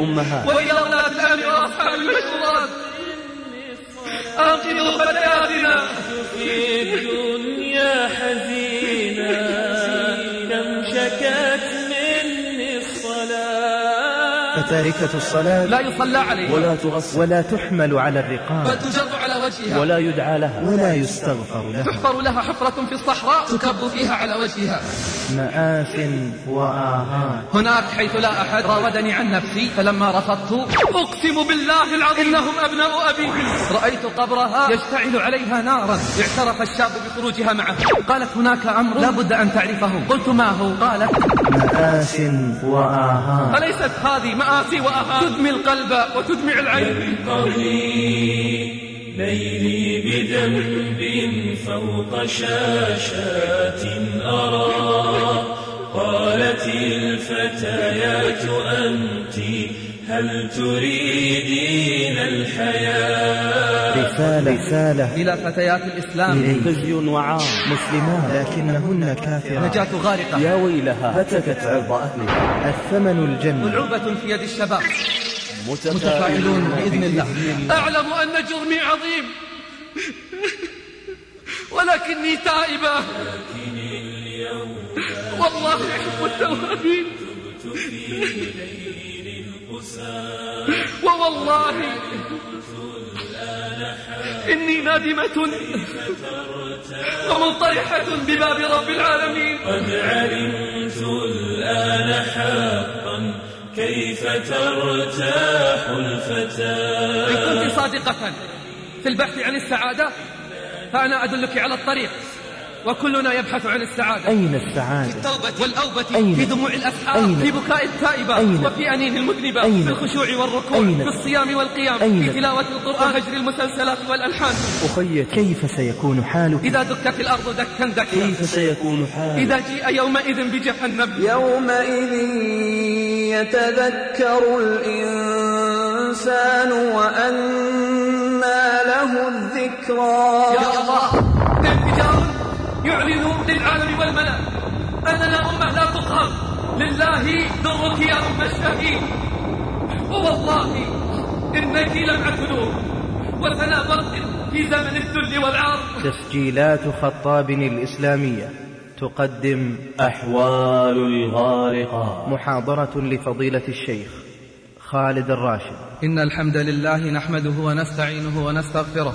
الأمهات وإلى أولاد الأمن وأصحاب المشورات أنقذوا فتياتنا في الدنيا حزينة. كم شكت مني الصلاة. فتاركة الصلاة لا يصلى عليه ولا تغسل. ولا تحمل على الرقاب. على وجهها. ولا يدعى لها. ولا يستغفر لها. تحفر لها حفرة في الصحراء تكب فيها على وجهها. مآث وآهات. هناك حيث لا أحد راودني عن نفسي فلما رفضت أقسم بالله العظيم إنهم أبناء أبي رأيت قبرها يشتعل عليها نارا اعترف الشاب بخروجها معه. قالت هناك أمر لا بد أن تعرفه. قلت ما هو؟ قالت مآث وآهات. أليست هذه مآسي وأهات؟ تدمي القلب وتدمع العين. ليلي بذنب فوق شاشات أرى. قالت الفتيات أنت هل تريدين الحياة؟ رسالة رسالة. إلى فتيات الإسلام. خزي وعار مسلمات. لكنهن كافرات. نجاة غارقة. يا ويلها. هتكت. عرض أهلها. الثمن الجنة ملعوبة في يد الشباب. متفائلون متفائلون بإذن الله. أعلم أن جرمي عظيم. ولكني تائبة. والله أحب التوابين. ووالله إني نادمة ومنطرحة بباب رب العالمين. قد علمت الآن حقا. كيف ترتاح إن الفتاة كنت صادقة في البحث عن السعادة فأنا أدلك على الطريق. وكلنا يبحث عن السعادة أين السعادة التوبة والأوبة أين؟ في دموع الأسحار أين؟ في بكاء التائبة أين؟ وفي أنين المذنبة أين؟ في الخشوع والركوع أين؟ في الصيام والقيام أين؟ في تلاوة القرآن وهجر المسلسلات والألحان أخي كيف سيكون حالك إذا دكت الأرض دكا دكا كيف سيكون حالك إذا جيء يومئذ بجهنم يومئذ يتذكر الإنسان وأنى له الذكرى يا الله يعلن للعالم والملأ أننا أمة لا تقهر لله درك يا أم الشهيد. ووالله إنك لمعة نور وثنى برق في زمن الذل والعار. تسجيلات خطاب الإسلامية تقدم أحوال الغارقات محاضرة لفضيلة الشيخ خالد الراشد. إن الحمد لله نحمده ونستعينه ونستغفره.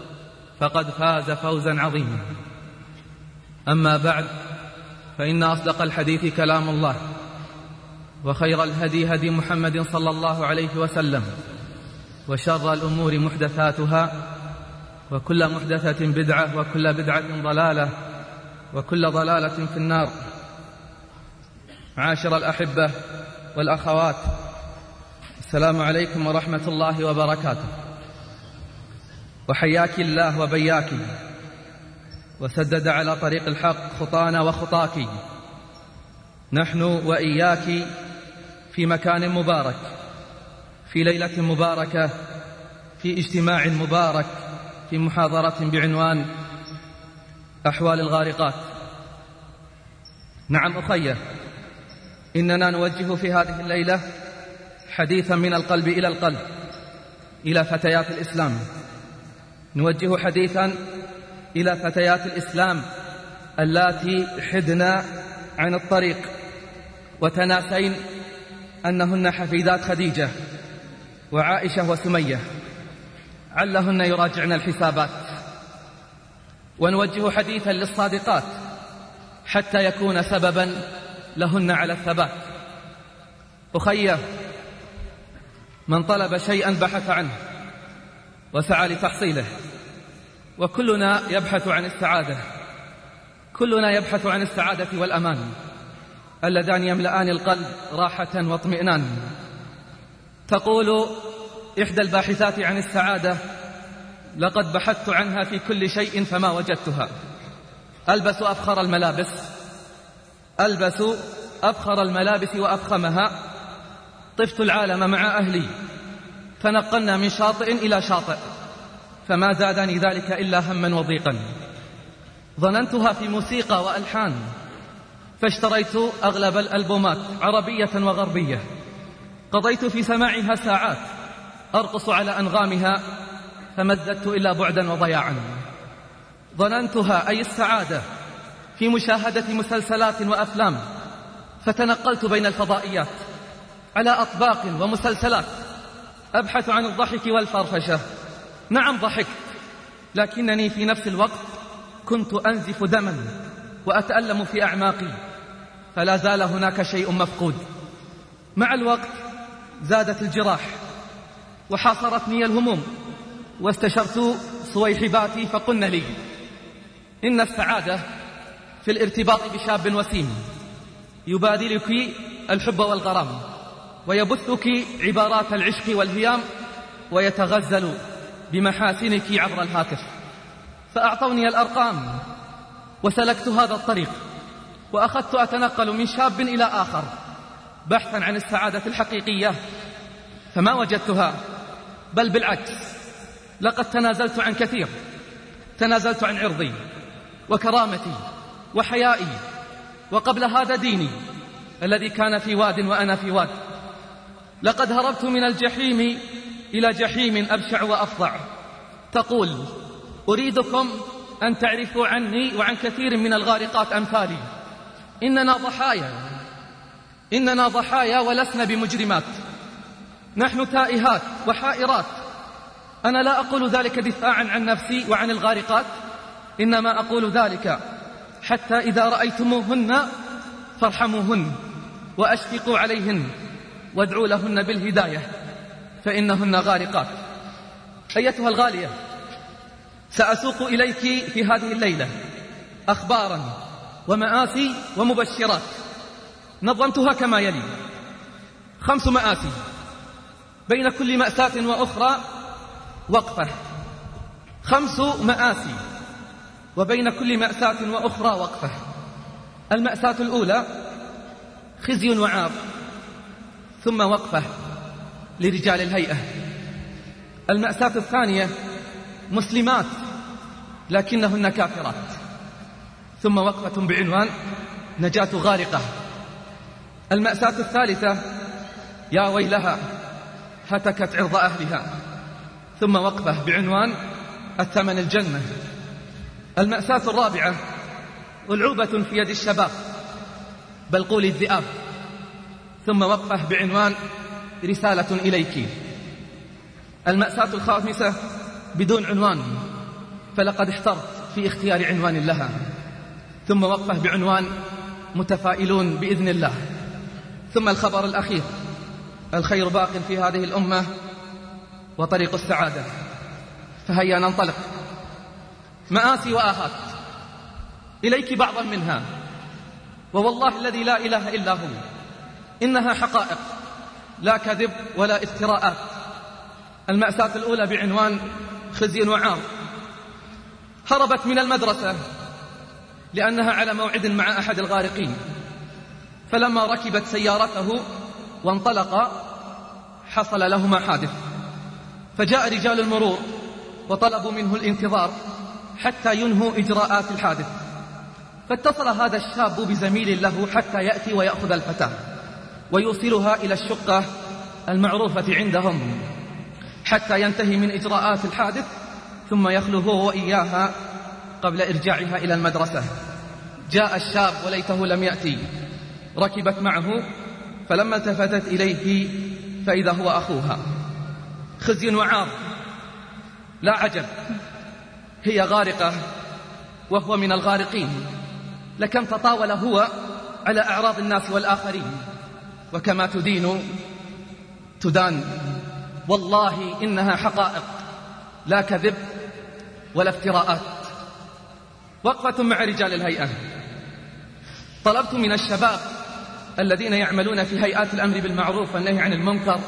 فقد فاز فوزا عظيما. أما بعد فإن أصدق الحديث كلام الله وخير الهدي هدي محمد صلى الله عليه وسلم وشر الأمور محدثاتها وكل محدثة بدعة وكل بدعة ضلالة وكل ضلالة في النار. معاشر الأحبة والأخوات السلام عليكم ورحمة الله وبركاته. وحياك الله وبياك. وسدد على طريق الحق خطانا وخطاك. نحن وإياك في مكان مبارك في ليلة مباركة في اجتماع مبارك في محاضرة بعنوان أحوال الغارقات. نعم أخيه إننا نوجه في هذه الليلة حديثا من القلب إلى القلب إلى فتيات الإسلام. نوجه حديثا إلى فتيات الإسلام اللاتي حدن عن الطريق وتناسين أنهن حفيدات خديجة وعائشة وسمية. علهن يراجعن الحسابات. ونوجه حديثا للصادقات حتى يكون سببا لهن على الثبات. أخيه من طلب شيئا بحث عنه. وسعى لتحصيله. وكلنا يبحث عن السعادة. كلنا يبحث عن السعادة والأمان. اللذان يملأان القلب راحة واطمئنان. تقول إحدى الباحثات عن السعادة لقد بحثت عنها في كل شيء فما وجدتها. ألبس أفخر الملابس. ألبس أفخر الملابس وأفخمها طفت العالم مع أهلي. تنقلنا من شاطئ إلى شاطئ فما زادني ذلك إلا هما وضيقا. ظننتها في موسيقى وألحان فاشتريت أغلب الألبومات عربية وغربية. قضيت في سماعها ساعات أرقص على أنغامها فما ازددت إلا بعدا وضياعا. ظننتها أي السعادة في مشاهدة مسلسلات وأفلام فتنقلت بين الفضائيات على أطباق ومسلسلات. أبحث عن الضحك والفرفشة. نعم ضحكت لكنني في نفس الوقت كنت أنزف دما وأتألم في أعماقي فلا زال هناك شيء مفقود. مع الوقت زادت الجراح وحاصرتني الهموم واستشرت صويحباتي فقلن لي إن السعادة في الارتباط بشاب وسيم يبادلك الحب والغرام. ويبثك عبارات العشق والهيام ويتغزل بمحاسنك عبر الهاتف. فأعطوني الأرقام وسلكت هذا الطريق وأخذت أتنقل من شاب إلى آخر بحثا عن السعادة الحقيقية. فما وجدتها؟ بل بالعكس لقد تنازلت عن كثير تنازلت عن عرضي وكرامتي وحيائي وقبل هذا ديني الذي كان في واد وأنا في واد. لقد هربت من الجحيم إلى جحيم أبشع وأفظع. تقول أريدكم أن تعرفوا عني وعن كثير من الغارقات أمثالي. إننا ضحايا. إننا ضحايا ولسنا بمجرمات. نحن تائهات وحائرات. أنا لا أقول ذلك دفاعا عن نفسي وعن الغارقات إنما أقول ذلك حتى إذا رأيتموهن فارحموهن وأشفقوا عليهن. وادعوا لهن بالهداية فإنهن غارقات. أيتها الغالية سأسوق إليك في هذه الليلة أخبارا ومآسي ومبشرات. نظمتها كما يلي. خمس مآسي بين كل مأساة وأخرى وقفة. خمس مآسي وبين كل مأساة وأخرى وقفة. المأساة الأولى خزي وعار. ثم وقفة لرجال الهيئة. المأساة الثانية مسلمات لكنهن كافرات. ثم وقفة بعنوان نجاة غارقة. المأساة الثالثة يا ويلها هتكت عرض أهلها. ثم وقفة بعنوان الثمن الجنة. المأساة الرابعة ألعوبة في يد الشباب بل قولي الذئاب. ثم وقفة بعنوان رسالة إليك. المأساة الخامسة بدون عنوان فلقد احترت في اختيار عنوان لها. ثم وقفة بعنوان متفائلون بإذن الله. ثم الخبر الأخير الخير باق في هذه الأمة وطريق السعادة. فهيا ننطلق. مآسي وآهات. إليك بعضا منها. ووالله الذي لا إله إلا هو. إنها حقائق. لا كذب ولا افتراءات. المأساة الأولى بعنوان خزي وعار. هربت من المدرسة لأنها على موعد مع أحد الغارقين. فلما ركبت سيارته وانطلق حصل لهما حادث. فجاء رجال المرور وطلبوا منه الانتظار حتى ينهوا إجراءات الحادث. فاتصل هذا الشاب بزميل له حتى يأتي ويأخذ الفتاة. ويوصلها إلى الشقة المعروفة عندهم حتى ينتهي من إجراءات الحادث ثم يخلو هو وإياها قبل إرجاعها إلى المدرسة. جاء الشاب وليته لم يأتي. ركبت معه فلما التفتت إليه فإذا هو أخوها. خزي وعار. لا عجب. هي غارقة وهو من الغارقين. لكم تطاول هو على أعراض الناس والآخرين. وكما تدين تدان. والله إنها حقائق لا كذب ولا افتراءات. وقفة مع رجال الهيئة. طلبت من الشباب الذين يعملون في هيئات الأمر بالمعروف والنهي عن المنكر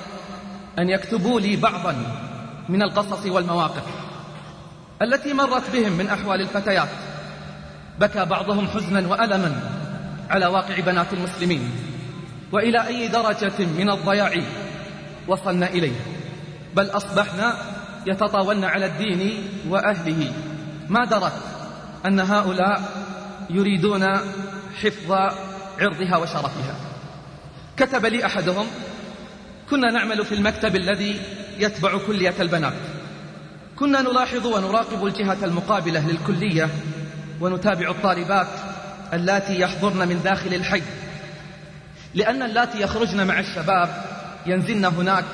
أن يكتبوا لي بعضا من القصص والمواقف التي مرت بهم من أحوال الفتيات. بكى بعضهم حزنا وألما على واقع بنات المسلمين. وإلى أي درجة من الضياع وصلنا إليه. بل أصبحنا يتطاولن على الدين وأهله. ما درت أن هؤلاء يريدون حفظ عرضها وشرفها. كتب لي أحدهم كنا نعمل في المكتب الذي يتبع كلية البنات. كنا نلاحظ ونراقب الجهة المقابلة للكلية ونتابع الطالبات اللاتي يحضرن من داخل الحي. لأن اللاتي يخرجن مع الشباب ينزلن هناك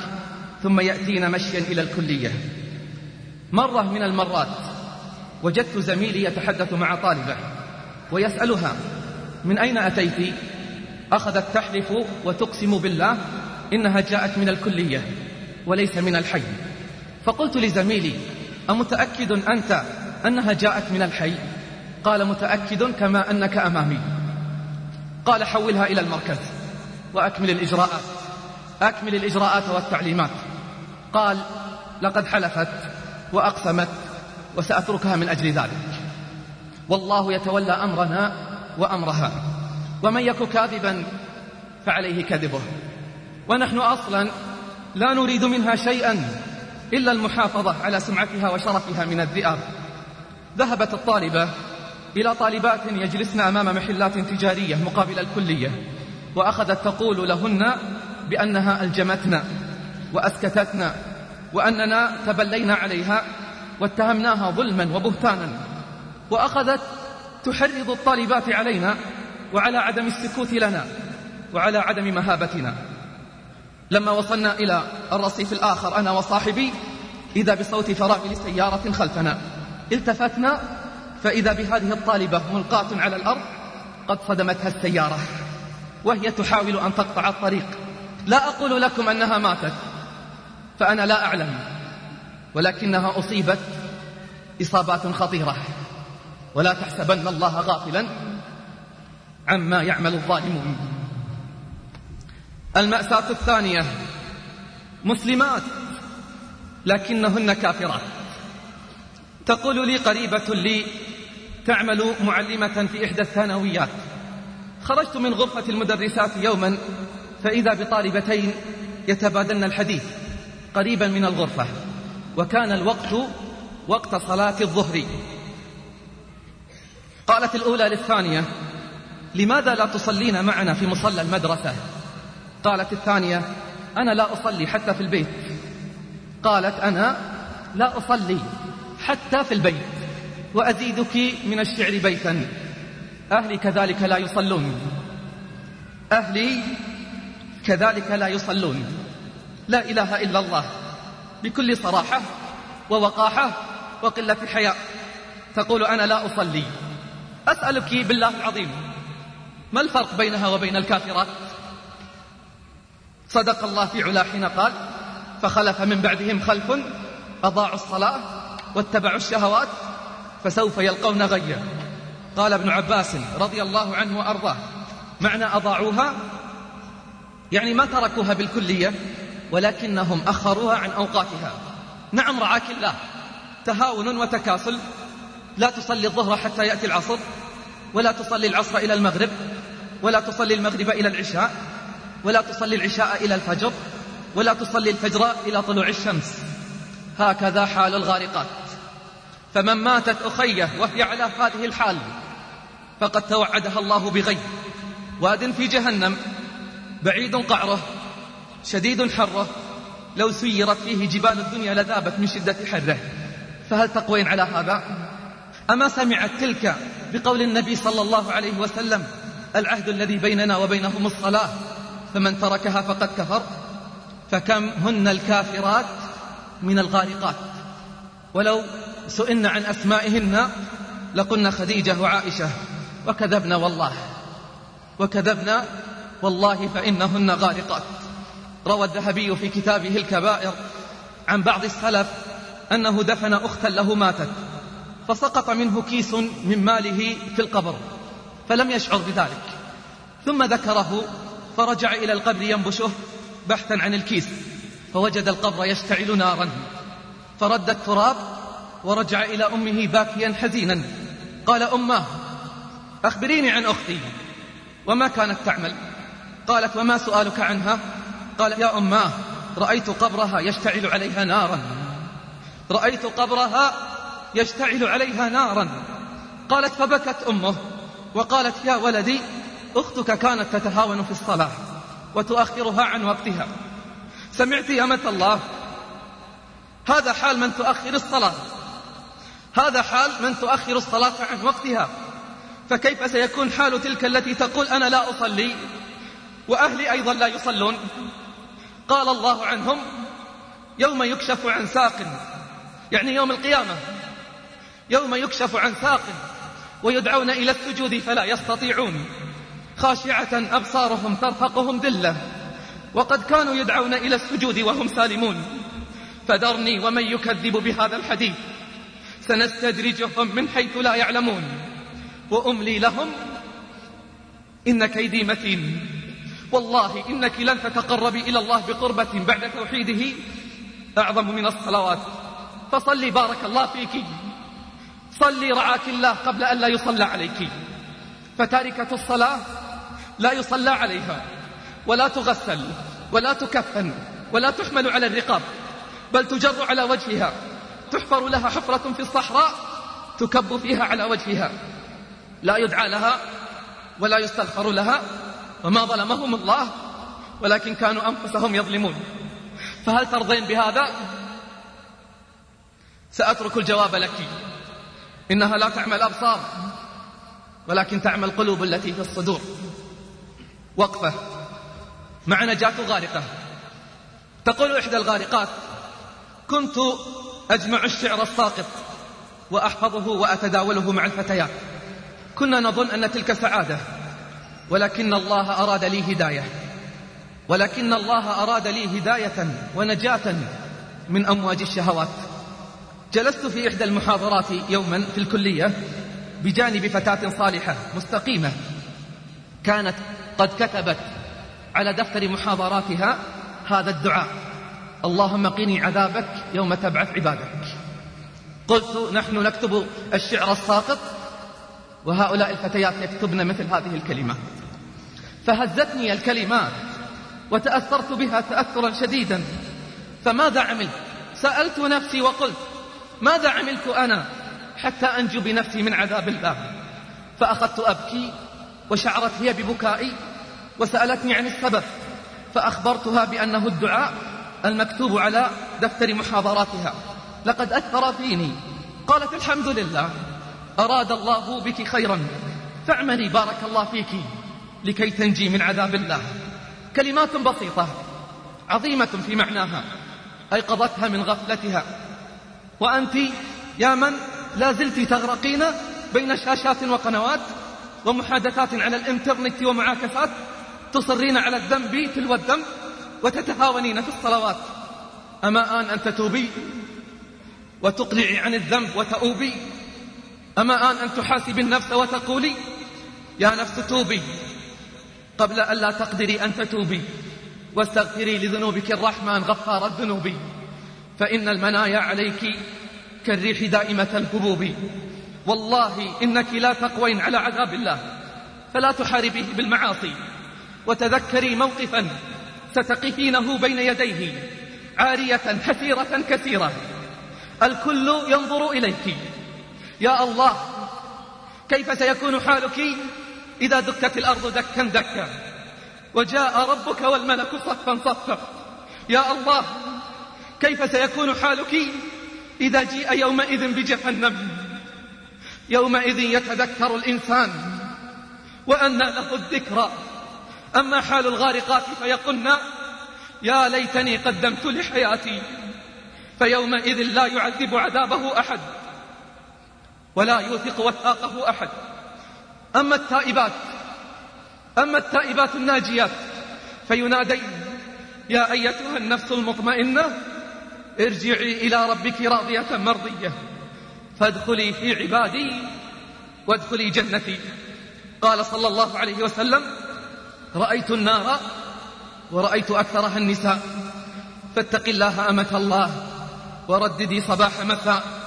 ثم يأتين مشيا إلى الكلية. مرة من المرات وجدت زميلي يتحدث مع طالبة ويسألها من أين أتيت؟ أخذت تحلف وتقسم بالله إنها جاءت من الكلية وليس من الحي. فقلت لزميلي أمتأكد أنت أنها جاءت من الحي؟ قال متأكد كما أنك أمامي. قال حولها إلى المركز. وأكمل الإجراءات. أكمل الإجراءات والتعليمات. قال لقد حلفت وأقسمت وسأتركها من أجل ذلك. والله يتولى أمرنا وأمرها. ومن يك كاذبا فعليه كذبه. ونحن أصلا لا نريد منها شيئا إلا المحافظة على سمعتها وشرفها من الذئاب. ذهبت الطالبة إلى طالبات يجلسن أمام محلات تجارية مقابل الكلية. وأخذت تقول لهن بأنها ألجمتنا وأسكتتنا وأننا تبلينا عليها واتهمناها ظلما وبهتانا وأخذت تحرض الطالبات علينا وعلى عدم السكوت لنا وعلى عدم مهابتنا. لما وصلنا إلى الرصيف الآخر أنا وصاحبي إذا بصوت فرامل سيارة خلفنا. التفتنا فإذا بهذه الطالبة ملقاة على الأرض قد صدمتها السيارة. وهي تحاول أن تقطع الطريق. لا أقول لكم أنها ماتت فأنا لا أعلم ولكنها أصيبت إصابات خطيرة. ولا تحسبن الله غافلا عما يعمل الظالمون. المأساة الثانية مسلمات لكنهن كافرات. تقول لي قريبة لي تعمل معلمة في إحدى الثانويات. خرجت من غرفة المدرسات يوما فإذا بطالبتين يتبادلن الحديث قريبا من الغرفة وكان الوقت وقت صلاة الظهر. قالت الأولى للثانية لماذا لا تصلين معنا في مصلى المدرسة؟ قالت الثانية أنا لا أصلي حتى في البيت. قالت أنا لا أصلي حتى في البيت وأزيدك من الشعر بيتا. أهلي كذلك لا يصلون. أهلي كذلك لا يصلون. لا إله إلا الله. بكل صراحة ووقاحة وقلة حياء. تقول أنا لا أصلي. أسألك بالله العظيم ما الفرق بينها وبين الكافرات؟ صدق الله في علا حين قال فخلف من بعدهم خلف أضاعوا الصلاة واتبعوا الشهوات فسوف يلقون غيا. قال ابن عباس رضي الله عنه وأرضاه. معنى أضاعوها؟ يعني ما تركوها بالكلية ولكنهم أخروها عن أوقاتها. نعم رعاك الله. تهاون وتكاسل. لا تصلي الظهر حتى يأتي العصر ولا تصلي العصر إلى المغرب ولا تصلي المغرب إلى العشاء ولا تصلي العشاء إلى الفجر ولا تصلي الفجر إلى طلوع الشمس. هكذا حال الغارقات. فمن ماتت أخيه وهي على هذه الحال فقد توعدها الله بغي واد في جهنم بعيد قعره شديد حره لو سيرت فيه جبال الدنيا لذابت من شدة حره. فهل تقوين على هذا؟ أما سمعت تلك بقول النبي صلى الله عليه وسلم العهد الذي بيننا وبينهم الصلاة فمن تركها فقد كفر فكم هن الكافرات من الغارقات. ولو سئلنا عن أسمائهن لقلنا خديجة وعائشة. وكذبنا والله. وكذبنا والله فإنهن غارقات. روى الذهبي في كتابه الكبائر عن بعض السلف أنه دفن أختا له ماتت فسقط منه كيس من ماله في القبر فلم يشعر بذلك. ثم ذكره فرجع إلى القبر ينبشه بحثا عن الكيس فوجد القبر يشتعل نارا. فرد التراب ورجع إلى أمه باكيا حزينا. قال أماه أخبريني عن أختي. وما كانت تعمل؟ قالت وما سؤالك عنها؟ قال يا أماه رأيت قبرها يشتعل عليها نارا. رأيت قبرها يشتعل عليها نارا. قالت فبكت أمه. وقالت يا ولدي أختك كانت تتهاون في الصلاة وتؤخرها عن وقتها. سمعت يا مت الله. هذا حال من تؤخر الصلاة. هذا حال من تؤخر الصلاة عن وقتها. فكيف سيكون حال تلك التي تقول أنا لا أصلي؟ وأهلي أيضا لا يصلون. قال الله عنهم يوم يكشف عن ساق يعني يوم القيامة يوم يكشف عن ساق ويدعون إلى السجود فلا يستطيعون. خاشعة أبصارهم ترهقهم ذلة وقد كانوا يدعون إلى السجود وهم سالمون. فذرني ومن يكذب بهذا الحديث سنستدرجهم من حيث لا يعلمون. وأملي لهم إن كيدي متين. والله إنك لن تتقربي إلى الله بقربة بعد توحيده. أعظم من الصلوات. فصلي بارك الله فيك. صلي رعاك الله قبل أن لا يصلى عليك. فتاركة الصلاة لا يصلى عليها. ولا تغسل ولا تكفن ولا تحمل على الرقاب. بل تجر على وجهها. تحفر لها حفرة في الصحراء. تكب فيها على وجهها. لا يدعى لها ولا يستغفر لها وما ظلمهم الله ولكن كانوا أنفسهم يظلمون. فهل ترضين بهذا؟ سأترك الجواب لك. إنها لا تعمل أبصار ولكن تعمل القلوب التي في الصدور. وقفة. مع نجاة غارقة. تقول إحدى الغارقات كنت أجمع الشعر الساقط وأحفظه وأتداوله مع الفتيات. كنا نظن أن تلك سعادة ولكن الله أراد لي هداية. ولكن الله أراد لي هداية ونجاة من أمواج الشهوات. جلست في إحدى المحاضرات يوما في الكلية بجانب فتاة صالحة مستقيمة. كانت قد كتبت على دفتر محاضراتها هذا الدعاء اللهم قني عذابك يوم تبعث عبادك. قلت نحن نكتب الشعر الساقط وهؤلاء الفتيات يكتبن مثل هذه الكلمات فهزتني الكلمات وتأثرت بها تأثرا شديدا. فماذا عملت؟ سألت نفسي وقلت ماذا عملت أنا حتى أنجو بنفسي من عذاب الله؟ فأخذت أبكي وشعرت هي ببكائي وسألتني عن السبب فأخبرتها بأنه الدعاء المكتوب على دفتر محاضراتها. لقد أثر فيني. قالت الحمد لله. أراد الله بك خيرا فاعملي بارك الله فيك لكي تنجي من عذاب الله. كلمات بسيطة عظيمة في معناها أيقظتها من غفلتها. وأنت يا من لا زلت تغرقين بين شاشات وقنوات ومحادثات على الإنترنت ومعاكسات تصرين على الذنب تلو الذنب وتتهاونين في الصلوات. أما آن أن تتوبي وتقلعي عن الذنب وتؤوبي أما آن أن تحاسبي النفس وتقولي يا نفس توبي قبل أن لا تقدري أن تتوبي واستغفري لذنوبك الرحمن غفار الذنوب فإن المنايا عليك كالريح دائمة الهبوب. والله إنك لا تقوين على عذاب الله فلا تحاربيه بالمعاصي. وتذكري موقفا ستقفينه بين يديه عارية حسيرة كثيرة. الكل ينظر إليك يا الله كيف سيكون حالك؟ إذا دكت الأرض دكا دكا وجاء ربك والملك صفا صفا. يا الله كيف سيكون حالك؟ إذا جيء يومئذ بجهنم يومئذ يتذكر الإنسان وأن له الذكرى. أما حال الغارقات فيقولن يا ليتني قدمت لحياتي فيومئذ لا يعذب عذابه أحد. ولا يوثق وثاقه أحد. أما التائبات أما التائبات الناجيات فينادين يا أيتها النفس المطمئنة ارجعي إلى ربك راضية مرضية. فادخلي في عبادي وادخلي جنتي. قال صلى الله عليه وسلم رأيت النار ورأيت أكثرها النساء. فاتق الله أمة الله ورددي صباح مساء.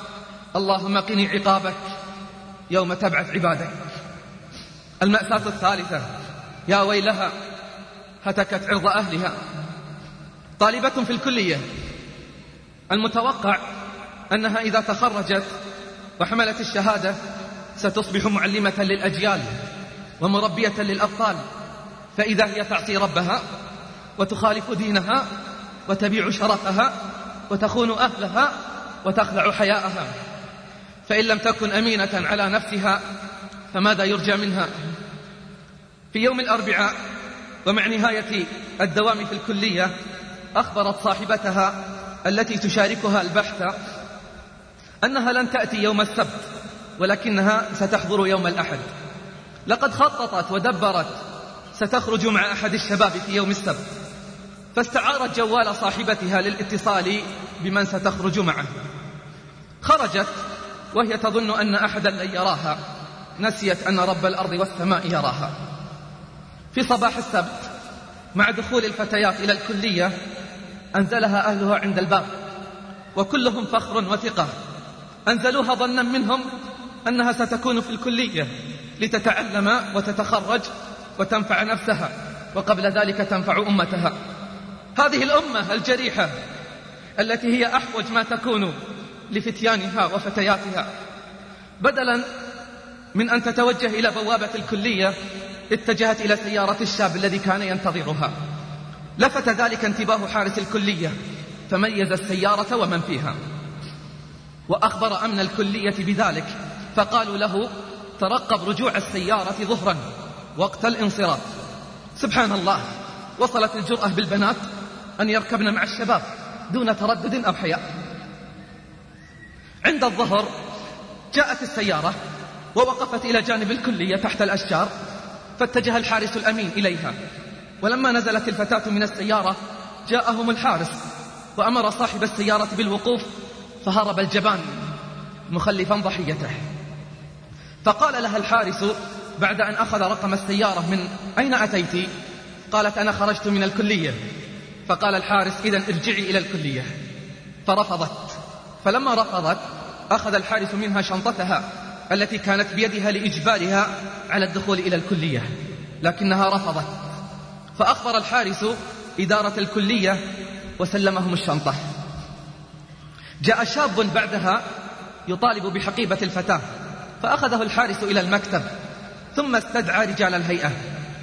اللهم قني عقابك يوم تبعث عبادك. المأساة الثالثة يا ويلها هتكت عرض أهلها. طالبة في الكلية. المتوقع أنها إذا تخرجت وحملت الشهادة ستصبح معلمة للأجيال ومربية للأطفال. فإذا هي تعصي ربها وتخالف دينها وتبيع شرفها وتخون أهلها وتخلع حياءها. فإن لم تكن أمينة على نفسها فماذا يرجى منها؟ في يوم الأربعاء ومع نهاية الدوام في الكلية أخبرت صاحبتها التي تشاركها البحث أنها لن تأتي يوم السبت ولكنها ستحضر يوم الأحد. لقد خططت ودبرت ستخرج مع أحد الشباب في يوم السبت. فاستعارت جوال صاحبتها للاتصال بمن ستخرج معه. خرجت وهي تظن أن أحدا لن يراها. نسيت أن رب الأرض والسماء يراها. في صباح السبت مع دخول الفتيات إلى الكلية أنزلها أهلها عند الباب وكلهم فخر وثقة. أنزلوها ظنا منهم أنها ستكون في الكلية لتتعلم وتتخرج وتنفع نفسها وقبل ذلك تنفع أمتها. هذه الأمة الجريحة التي هي أحوج ما تكون. لفتيانها وفتياتها. بدلا من أن تتوجه إلى بوابة الكلية اتجهت إلى سيارة الشاب الذي كان ينتظرها. لفت ذلك انتباه حارس الكلية فميز السيارة ومن فيها. وأخبر أمن الكلية بذلك فقالوا له ترقب رجوع السيارة ظهرا وقت الانصراف. سبحان الله وصلت الجرأة بالبنات أن يركبن مع الشباب دون تردد أو حياء. عند الظهر جاءت السيارة ووقفت إلى جانب الكلية تحت الأشجار فاتجه الحارس الأمين إليها. ولما نزلت الفتاة من السيارة جاءهم الحارس وأمر صاحب السيارة بالوقوف فهرب الجبان مخلفا ضحيته. فقال لها الحارس بعد أن أخذ رقم السيارة من أين أتيت؟ قالت أنا خرجت من الكلية. فقال الحارس إذا ارجعي إلى الكلية. فرفضت. فلما رفضت أخذ الحارس منها شنطتها التي كانت بيدها لإجبارها على الدخول إلى الكلية لكنها رفضت. فأخبر الحارس إدارة الكلية وسلمهم الشنطة. جاء شاب بعدها يطالب بحقيبة الفتاة فأخذه الحارس إلى المكتب ثم استدعى رجال الهيئة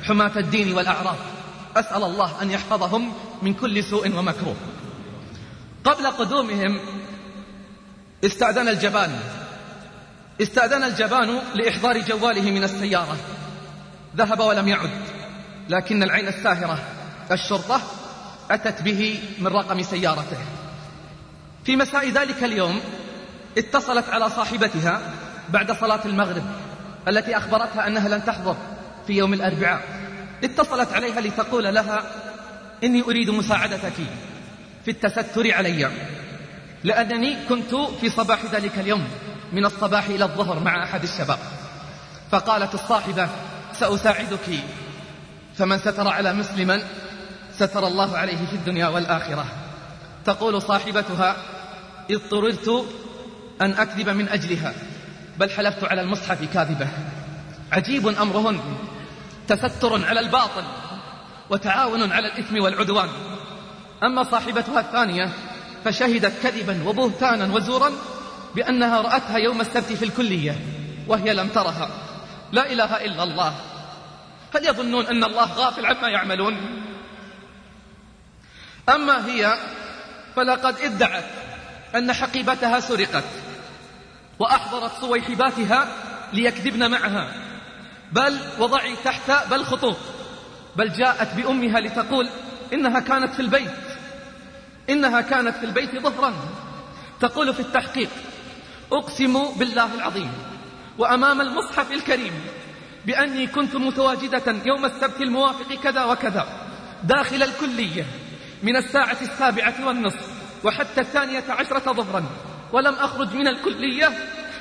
حماة الدين والأعراف. أسأل الله أن يحفظهم من كل سوء ومكروه. قبل قدومهم استأذن الجبان. استأذن الجبان لإحضار جواله من السيارة. ذهب ولم يعد. لكن العين الساهرة الشرطة أتت به من رقم سيارته. في مساء ذلك اليوم اتصلت على صاحبتها بعد صلاة المغرب التي أخبرتها أنها لن تحضر في يوم الأربعاء. اتصلت عليها لتقول لها إني أريد مساعدتك في التستر علي. لأنني كنت في صباح ذلك اليوم من الصباح إلى الظهر مع أحد الشباب. فقالت الصاحبة سأساعدك. فمن ستر على مسلما ستر الله عليه في الدنيا والآخرة. تقول صاحبتها اضطررت أن أكذب من أجلها بل حلفت على المصحف كاذبة. عجيب أمرهن. تستر على الباطل وتعاون على الإثم والعدوان. أما صاحبتها الثانية فشهدت كذبا وبهتانا وزورا بأنها رأتها يوم السبت في الكلية وهي لم ترها. لا إله إلا الله. هل يظنون أن الله غافل عما يعملون؟ أما هي فلقد ادعت أن حقيبتها سرقت وأحضرت صويحباتها ليكذبن معها. بل وضعي تحت بل خطوط. بل جاءت بأمها لتقول إنها كانت في البيت. إنها كانت في البيت ظهرا تقول في التحقيق أقسم بالله العظيم وأمام المصحف الكريم بأني كنت متواجدة يوم السبت الموافق كذا وكذا داخل الكلية من الساعة السابعة والنصف وحتى الثانية عشرة ظهرا ولم أخرج من الكلية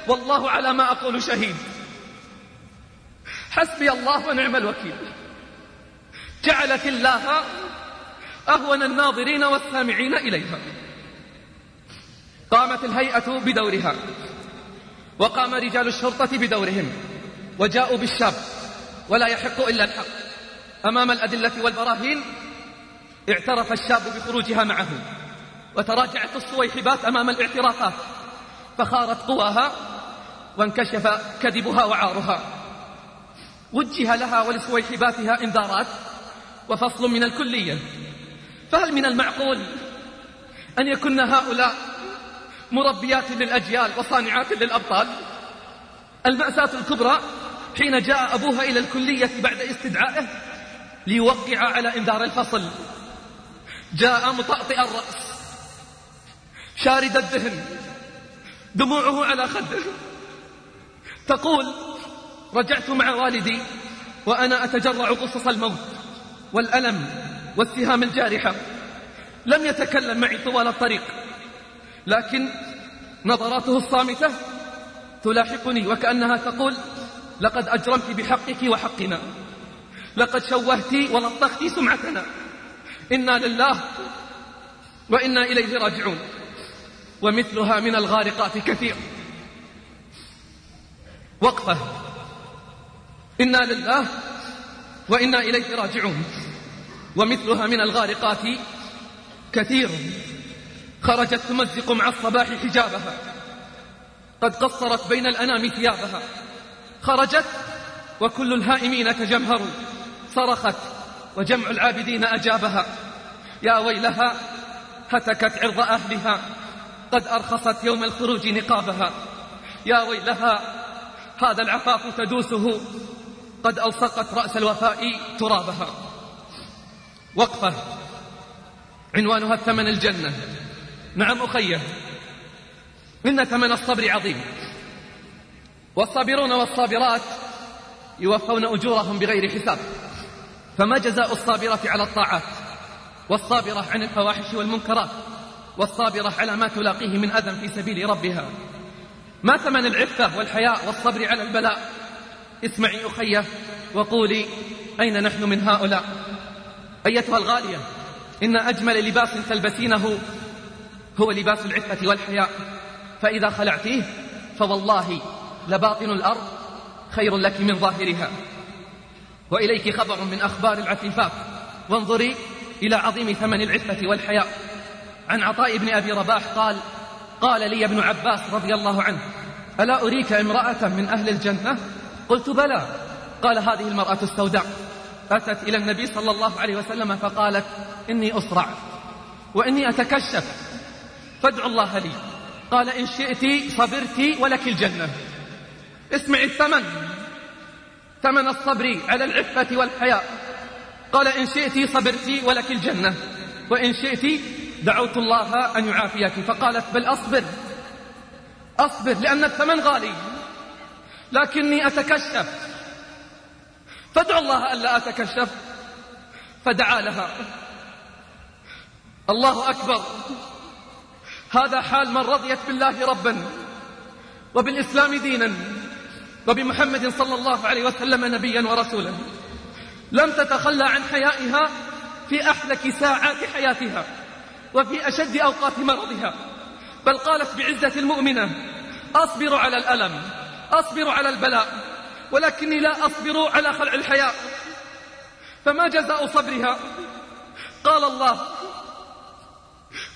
والله على ما أقول شهيد. حسبي الله ونعم الوكيل. جعلت الله أهون الناظرين والسامعين إليها. قامت الهيئة بدورها. وقام رجال الشرطة بدورهم. وجاءوا بالشاب. ولا يحق إلا الحق. أمام الأدلة والبراهين اعترف الشاب بخروجها معه. وتراجعت الصويحبات أمام الاعترافات. فخارت قواها وانكشف كذبها وعارها. وجه لها ولصويحباتها إنذارات. وفصل من الكلية. فهل من المعقول أن يكن هؤلاء مربيات للأجيال وصانعات للأبطال؟ المأساة الكبرى حين جاء أبوها إلى الكلية بعد استدعائه ليوقع على إنذار الفصل. جاء مطأطئ الرأس شارد الذهن دموعه على خده. تقول رجعت مع والدي وأنا أتجرع قصص الموت والألم والسهام الجارحة لم يتكلم معي طوال الطريق لكن نظراته الصامتة تلاحقني وكأنها تقول لقد أجرمت بحقك وحقنا لقد شوهت ولطخت سمعتنا إنا لله وإنا إليه راجعون ومثلها من الغارقات كثير. وقفة إنا لله وإنا إليه راجعون. ومثلها من الغارقات كثير. خرجت تمزق مع الصباح حجابها. قد قصرت بين الأنام ثيابها. خرجت وكل الهائمين تجمهروا صرخت وجمع العابدين أجابها. يا ويلها هتكت عرض أهلها. قد أرخصت يوم الخروج نقابها. يا ويلها هذا العفاف تدوسه. قد ألصقت رأس الوفاء ترابها. وقفة. عنوانها الثمن الجنة. نعم أخيه إن ثمن الصبر عظيم. والصابرون والصابرات يوفون أجورهم بغير حساب. فما جزاء الصابرة على الطاعات؟ والصابرة عن الفواحش والمنكرات. والصابرة على ما تلاقيه من أذى في سبيل ربها. ما ثمن العفة والحياء والصبر على البلاء؟ اسمعي أخيه وقولي أين نحن من هؤلاء؟ أيتها الغالية إن أجمل لباس تلبسينه هو لباس العفة والحياء فإذا خلعتيه فوالله لباطن الأرض خير لك من ظاهرها. وإليك خبر من أخبار العفيفات وانظري إلى عظيم ثمن العفة والحياء. عن عطاء بن أبي رباح قال قال لي ابن عباس رضي الله عنه ألا أريك امرأة من أهل الجنة؟ قلت بلى. قال هذه المرأة السوداء. أتت إلى النبي صلى الله عليه وسلم فقالت إني أسرع وإني أتكشف فادعوا الله لي. قال إن شئت صبرت ولك الجنة. اسمع الثمن ثمن الصبر على العفة والحياء. قال إن شئت صبرت ولك الجنة وإن شئت دعوت الله أن يعافيك. فقالت بل أصبر أصبر لأن الثمن غالي لكني أتكشف. فادعو الله ألا أتكشف. فدعا لها. الله أكبر. هذا حال من رضيت بالله ربا وبالإسلام دينا وبمحمد صلى الله عليه وسلم نبيا ورسولا. لم تتخلى عن حيائها في أحلك ساعات حياتها وفي أشد أوقات مرضها. بل قالت بعزة المؤمنة أصبر على الألم أصبر على البلاء. ولكني لا أصبر على خلع الحياء فما جزاء صبرها؟ قال الله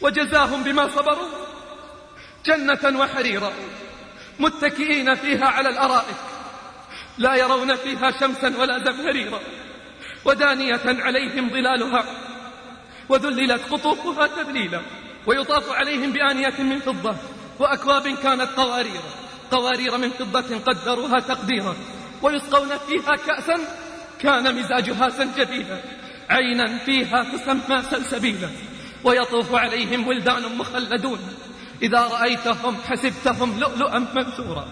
وجزاهم بما صبروا جنة وحريرا متكئين فيها على الأرائك لا يرون فيها شمسا ولا زمهريرا ودانية عليهم ظلالها وذللت قطوفها تذليلا ويطاف عليهم بآنية من فضة وأكواب كانت قوارير قوارير من فضة قدروها تقديرا. ويسقون فيها كأسا كان مزاجها زنجبيلا عينا فيها تسمى سلسبيلا ويطوف عليهم ولدان مخلدون. إذا رأيتهم حسبتهم لؤلؤا منثورا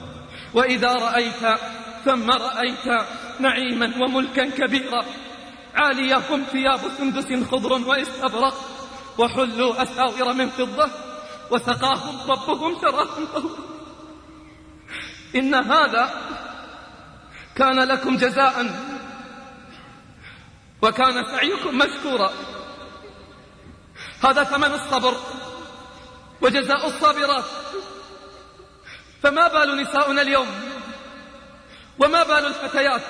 وإذا رأيت ثم رأيت نعيما وملكا كبيرا عاليهم ثياب سندس خضر واستبرق وحلوا أساور من فضة وسقاهم ربهم شرابا طهورا إن هذا كان لكم جزاء وكان سعيكم مشكورا. هذا ثمن الصبر وجزاء الصابرات. فما بال نساؤنا اليوم وما بال الفتيات؟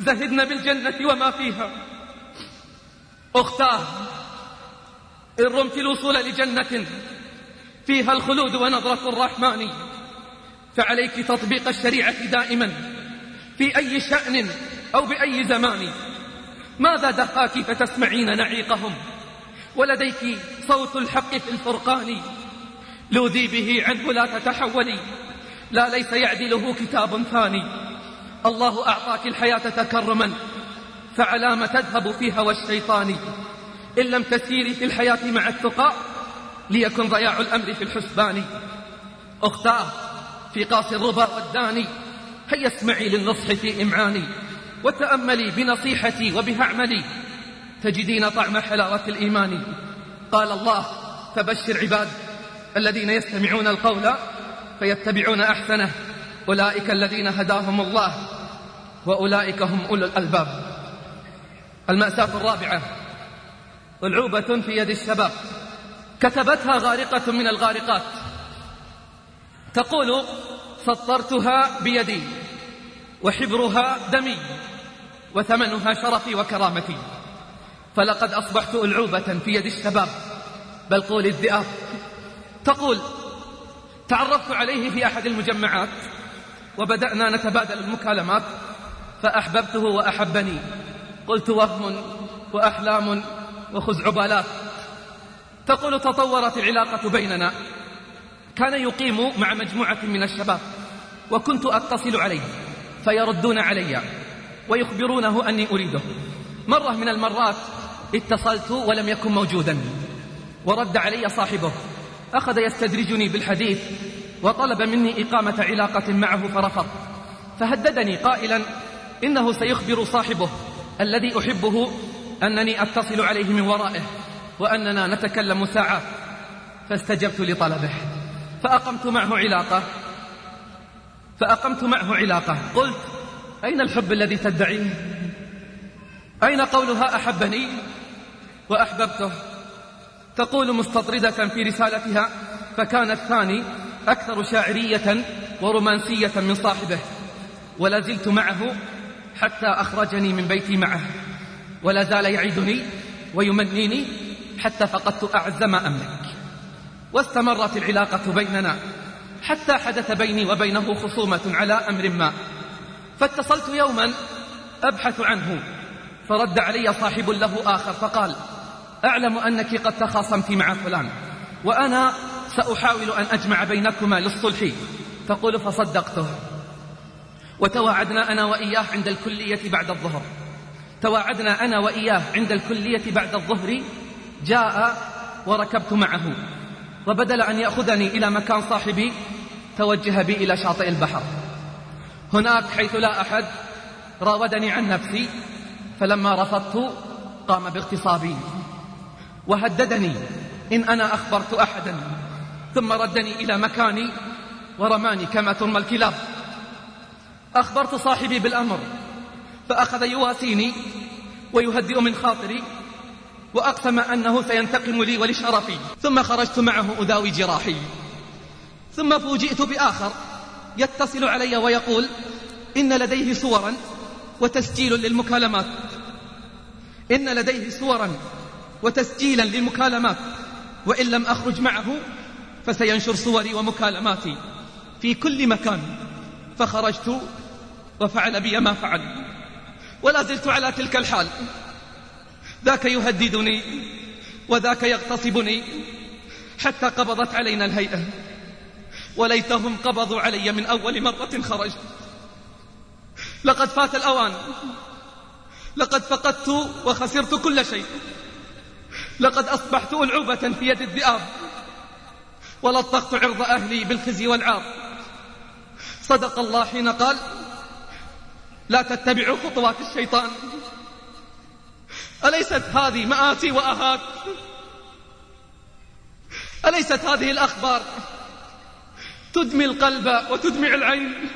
زهدن بالجنة وما فيها. أختاه إن رمت الوصول لجنة فيها الخلود ونظرة الرحمن فعليك تطبيق الشريعة دائما. في أي شأن أو بأي زمان. ماذا دهاك فتسمعين نعيقهم؟ ولديك صوت الحق في الفرقان. لوذي به عنه لا تتحولي. لا ليس يعدله كتاب ثاني. الله أعطاك الحياة تكرما. فعلى ما تذهب في هوى الشيطان إن لم تسيري في الحياة مع التقى ليكن ضياع الأمر في الحسبان. أختاه في قاس الربا والداني. هيا اسمعي للنصح في إمعاني وتأملي بنصيحتي وبها اعملي تجدين طعم حلاوة الإيمان. قال الله فبشر عباد الذين يستمعون القول فيتبعون أحسنه. أولئك الذين هداهم الله وأولئك هم أولو الألباب. المأساة الرابعة ألعوبة في يد الشباب. كتبتها غارقة من الغارقات. تقول سطرتها بيدي وحبرها دمي وثمنها شرفي وكرامتي. فلقد أصبحت ألعوبة في يد الشباب بل قول الذئاب. تقول تعرفت عليه في أحد المجمعات وبدأنا نتبادل المكالمات فأحببته وأحبني. قلت وهم وأحلام وخزعبلات تقول تطورت العلاقة بيننا كان يقيم مع مجموعة من الشباب وكنت أتصل عليه فيردون علي ويخبرونه أني أريده. مرة من المرات اتصلت ولم يكن موجودا ورد علي صاحبه أخذ يستدرجني بالحديث وطلب مني إقامة علاقة معه فرفض. فهددني قائلا إنه سيخبر صاحبه الذي أحبه أنني أتصل عليه من ورائه وأننا نتكلم ساعات فاستجبت لطلبه. فأقمت معه علاقة. فأقمت معه علاقة. قلت أين الحب الذي تدعيه أين قولها أحبني؟ وأحببته. تقول مستطردة في رسالتها فكان الثاني أكثر شاعرية ورومانسية من صاحبه. ولا زلت معه حتى أخرجني من بيتي معه. ولا زال يعدني ويمنيني حتى فقدت أعز ما أملك واستمرت العلاقة بيننا حتى حدث بيني وبينه خصومة على أمر ما. فاتصلت يوما أبحث عنه فرد علي صاحب له آخر فقال أعلم أنك قد تخاصمت مع فلان وأنا سأحاول أن أجمع بينكما للصلح. تقول فصدقته. وتواعدنا أنا وإياه عند الكلية بعد الظهر. تواعدنا أنا وإياه عند الكلية بعد الظهر. جاء وركبت معه. وبدل أن يأخذني إلى مكان صاحبي توجه بي إلى شاطئ البحر. هناك حيث لا أحد راودني عن نفسي فلما رفضت قام باغتصابي. وهددني إن أنا أخبرت أحدا. ثم ردني إلى مكاني ورماني كما ترمى الكلاب. أخبرت صاحبي بالأمر فأخذ يواسيني ويهدئ من خاطري. وأقسم أنه سينتقم لي ولشرفي. ثم خرجت معه أداوي جراحي. ثم فوجئت بآخر يتصل علي ويقول إن لديه صورا وتسجيل للمكالمات. إن لديه صورا وتسجيلا للمكالمات. وإن لم أخرج معه فسينشر صوري ومكالماتي في كل مكان. فخرجت وفعل بي ما فعل. ولا زلت على تلك الحال. ذاك يهددني وذاك يغتصبني حتى قبضت علينا الهيئة. وليتهم قبضوا علي من أول مرة خرجت. لقد فات الأوان. لقد فقدت وخسرت كل شيء. لقد أصبحت ألعوبة في يد الذئاب. ولطخت عرض أهلي بالخزي والعار. صدق الله حين قال لا تتبعوا خطوات الشيطان. أليست هذه مآسي وأهات؟ أليست هذه الأخبار تدمي القلب وتدمع العين؟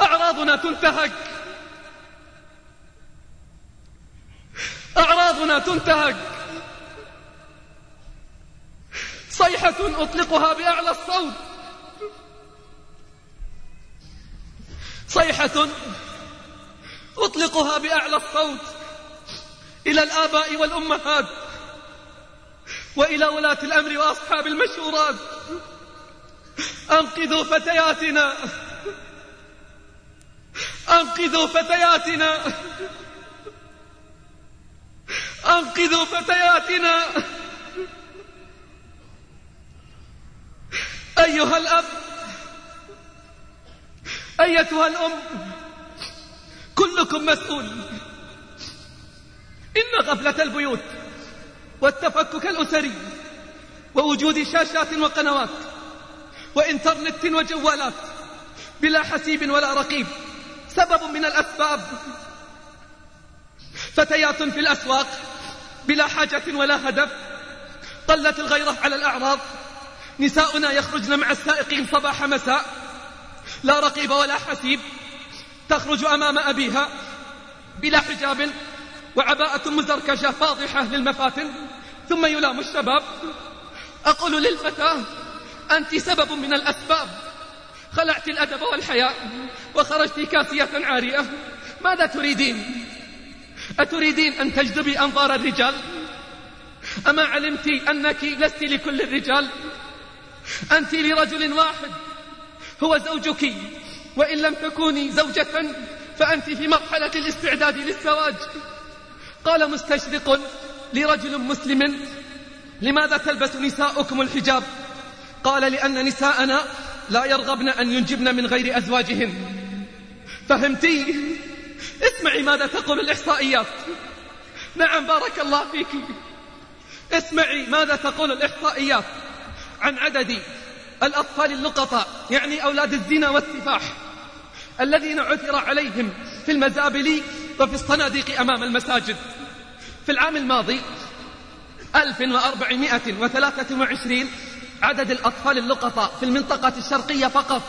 أعراضنا تنتهك. أعراضنا تنتهك. صيحة أطلقها بأعلى الصوت. صيحة أطلقها بأعلى الصوت. إلى الآباء والأمهات وإلى ولاة الأمر وأصحاب المشورات. أنقذوا فتياتنا. أنقذوا فتياتنا. أنقذوا فتياتنا. أيها الأب أيتها الأم كلكم مسؤول. إن غفلة البيوت والتفكك الأسري ووجود شاشات وقنوات وإنترنت وجوالات بلا حسيب ولا رقيب سبب من الأسباب فتيات في الأسواق بلا حاجة ولا هدف قلت الغيرة على الأعراض نساؤنا يخرجن مع السائقين صباح مساء لا رقيب ولا حسيب تخرج أمام أبيها بلا حجاب وعباءة مزركشة فاضحة للمفاتن ثم يلام الشباب. أقول للفتاة أنت سبب من الأسباب. خلعت الأدب والحياء وخرجت كاسية عارية. ماذا تريدين؟ أتريدين أن تجذبي أنظار الرجال؟ أما علمت أنك لست لكل الرجال؟ أنت لرجل واحد. هو زوجك. وإن لم تكوني زوجة فأنت في مرحلة الاستعداد للزواج. قال مستشرق لرجل مسلم لماذا تلبس نساؤكم الحجاب؟ قال لأن نساءنا لا يرغبن أن ينجبن من غير أزواجهن. فهمتي؟ اسمعي ماذا تقول الإحصائيات. نعم بارك الله فيك. اسمعي ماذا تقول الإحصائيات عن عدد الأطفال اللقطاء يعني أولاد الزنا والسفاح الذين عثر عليهم في المزابل وفي الصناديق أمام المساجد. في العام الماضي 1423 عدد الأطفال اللقطاء في المنطقة الشرقية فقط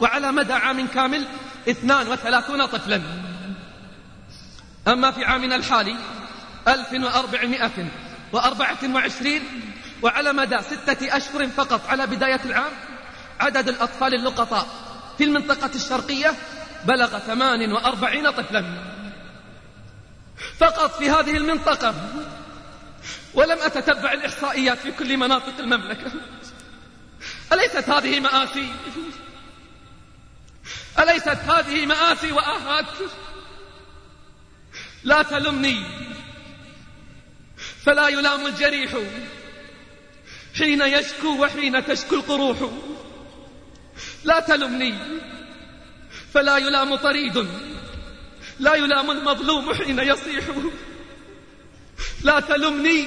وعلى مدى عام كامل 32 طفلا. أما في عامنا الحالي 1424 وعلى مدى ستة أشهر فقط على بداية العام عدد الأطفال اللقطاء في المنطقة الشرقية بلغ 48 طفلا. فقط في هذه المنطقة. ولم أتتبع الإحصائيات في كل مناطق المملكة. أليست هذه مآسي؟ أليست هذه مآسي وآهات؟ لا تلمني. فلا يلام الجريح حين يشكو وحين تشكو القروح. لا تلمني. فلا يلام طريد. لا يلام المظلوم حين يصيح. لا تلمني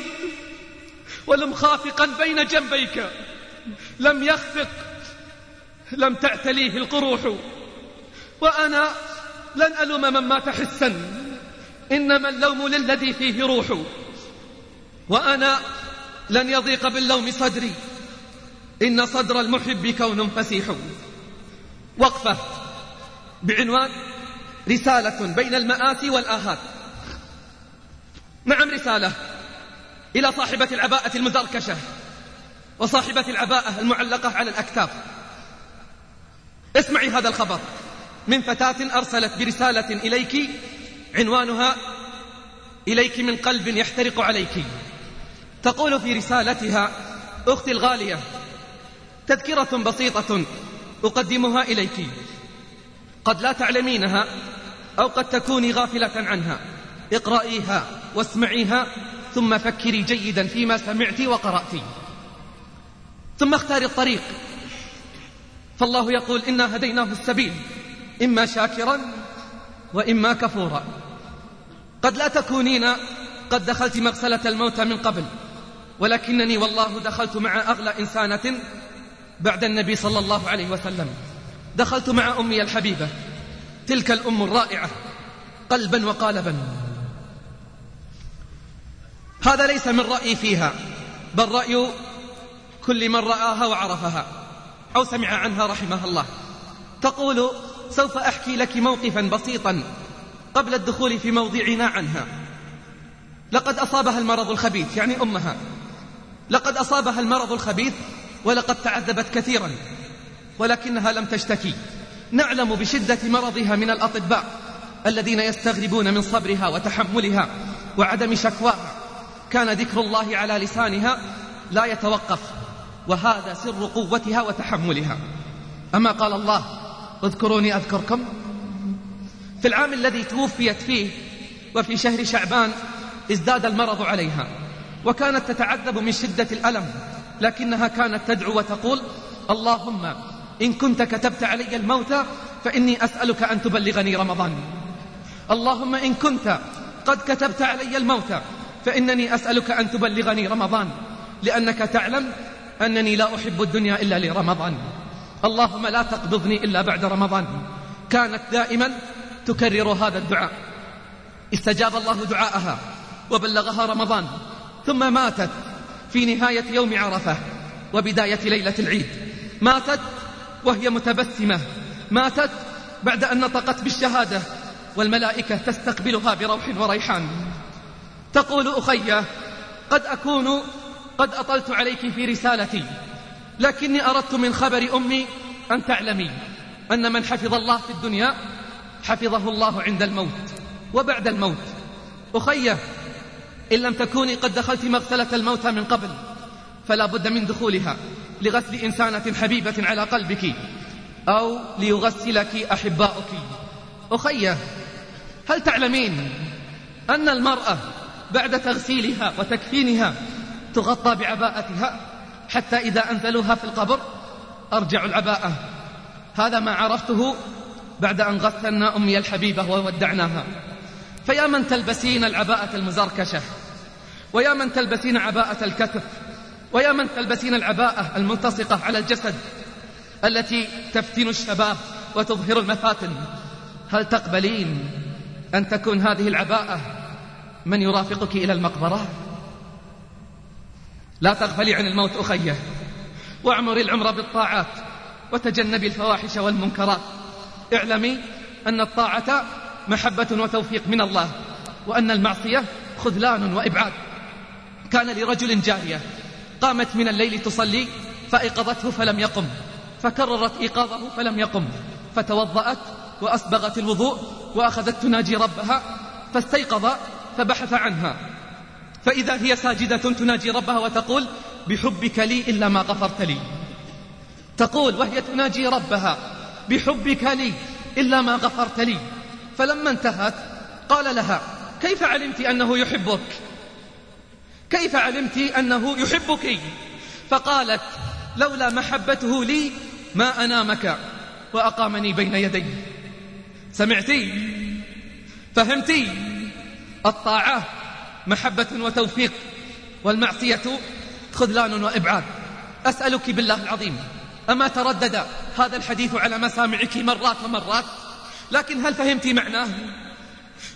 ولم خافقا بين جنبيك. لم يخفق لم تعتليه القروح. وأنا لن ألوم من مات حسا إنما اللوم للذي فيه روح. وأنا لن يضيق باللوم صدري. إن صدر المحب كون فسيح. وقفة بعنوان رسالة بين المآسي والآهات. نعم رسالة إلى صاحبة العباءة المزركشة وصاحبة العباءة المعلقة على الأكتاف. اسمعي هذا الخبر. من فتاة أرسلت برسالة إليك عنوانها إليك من قلب يحترق عليك. تقول في رسالتها أختي الغالية تذكرة بسيطة أقدمها إليك. قد لا تعلمينها أو قد تكوني غافلة عنها. اقرأيها واسمعيها ثم فكري جيدا فيما سمعت وقرأت ثم اختاري الطريق. فالله يقول إنا هديناه السبيل إما شاكرا وإما كفورا. قد لا تكونين قد دخلت مغسلة الموتى من قبل ولكنني والله دخلت مع أغلى إنسانة بعد النبي صلى الله عليه وسلم. دخلت مع أمي الحبيبة. تلك الأم الرائعة. قلبا وقالبا. هذا ليس من رأيي فيها بل رأي كل من رآها وعرفها. أو سمع عنها رحمها الله. تقول سوف أحكي لك موقفا بسيطا قبل الدخول في موضعنا عنها. لقد أصابها المرض الخبيث يعني أمها. لقد أصابها المرض الخبيث ولقد تعذبت كثيرا. ولكنها لم تشتكي. نعلم بشدة مرضها من الأطباء الذين يستغربون من صبرها وتحملها وعدم شكواها. كان ذكر الله على لسانها لا يتوقف وهذا سر قوتها وتحملها. أما قال الله اذكروني أذكركم. في العام الذي توفيت فيه وفي شهر شعبان ازداد المرض عليها وكانت تتعذب من شدة الألم لكنها كانت تدعو وتقول اللهم إن كنت كتبت علي الموت فإني أسألك أن تبلغني رمضان. اللهم إن كنت قد كتبت علي الموت فإنني أسألك أن تبلغني رمضان لأنك تعلم أنني لا أحب الدنيا إلا لرمضان. اللهم لا تقبضني إلا بعد رمضان. كانت دائما تكرر هذا الدعاء. استجاب الله دعاءها وبلغها رمضان. ثم ماتت في نهاية يوم عرفة وبداية ليلة العيد. ماتت وهي متبسمة ماتت بعد أن نطقت بالشهادة والملائكة تستقبلها بروح وريحان. تقول أخي قد أكون قد أطلت عليك في رسالتي لكني أردت من خبر أمي أن تعلمي أن من حفظ الله في الدنيا حفظه الله عند الموت وبعد الموت. أخي إن لم تكوني قد دخلت مغسلة الموتى من قبل فلا بد من دخولها. لغسل إنسانة حبيبة على قلبك أو ليغسلك أحباؤك. أخي هل تعلمين أن المرأة بعد تغسيلها وتكفينها تغطى بعباءتها حتى إذا أنزلوها في القبر؟ أرجع العباءة. هذا ما عرفته بعد أن غسلنا أمي الحبيبة وودعناها. فيا من تلبسين العباءة المزركشة ويا من تلبسين عباءة الكتف ويا من تلبسين العباءة الملتصقة على الجسد التي تفتن الشباب وتظهر المفاتن؟ هل تقبلين أن تكون هذه العباءة من يرافقك إلى المقبرة؟ لا تغفلي عن الموت أخيه واعمري العمر بالطاعات وتجنبي الفواحش والمنكرات. اعلمي أن الطاعة محبة وتوفيق من الله وأن المعصية خذلان وإبعاد. كان لرجل جارية قامت من الليل تصلي فأيقظته فلم يقم فكررت إيقاظه فلم يقم فتوضأت وأسبغت الوضوء وأخذت تناجي ربها فاستيقظ فبحث عنها. فإذا هي ساجدة تناجي ربها وتقول بحبك لي إلا ما غفرت لي. تقول وهي تناجي ربها بحبك لي إلا ما غفرت لي. فلما انتهت قال لها كيف علمت أنه يحبك؟ كيف علمت أنه يحبك؟ فقالت لولا محبته لي ما أنامك وأقامني بين يديه سمعتي؟ فهمتي؟ الطاعة محبة وتوفيق والمعصية خذلان وإبعاد. أسألك بالله العظيم أما تردد هذا الحديث على مسامعك مرات ومرات؟ لكن هل فهمت معناه؟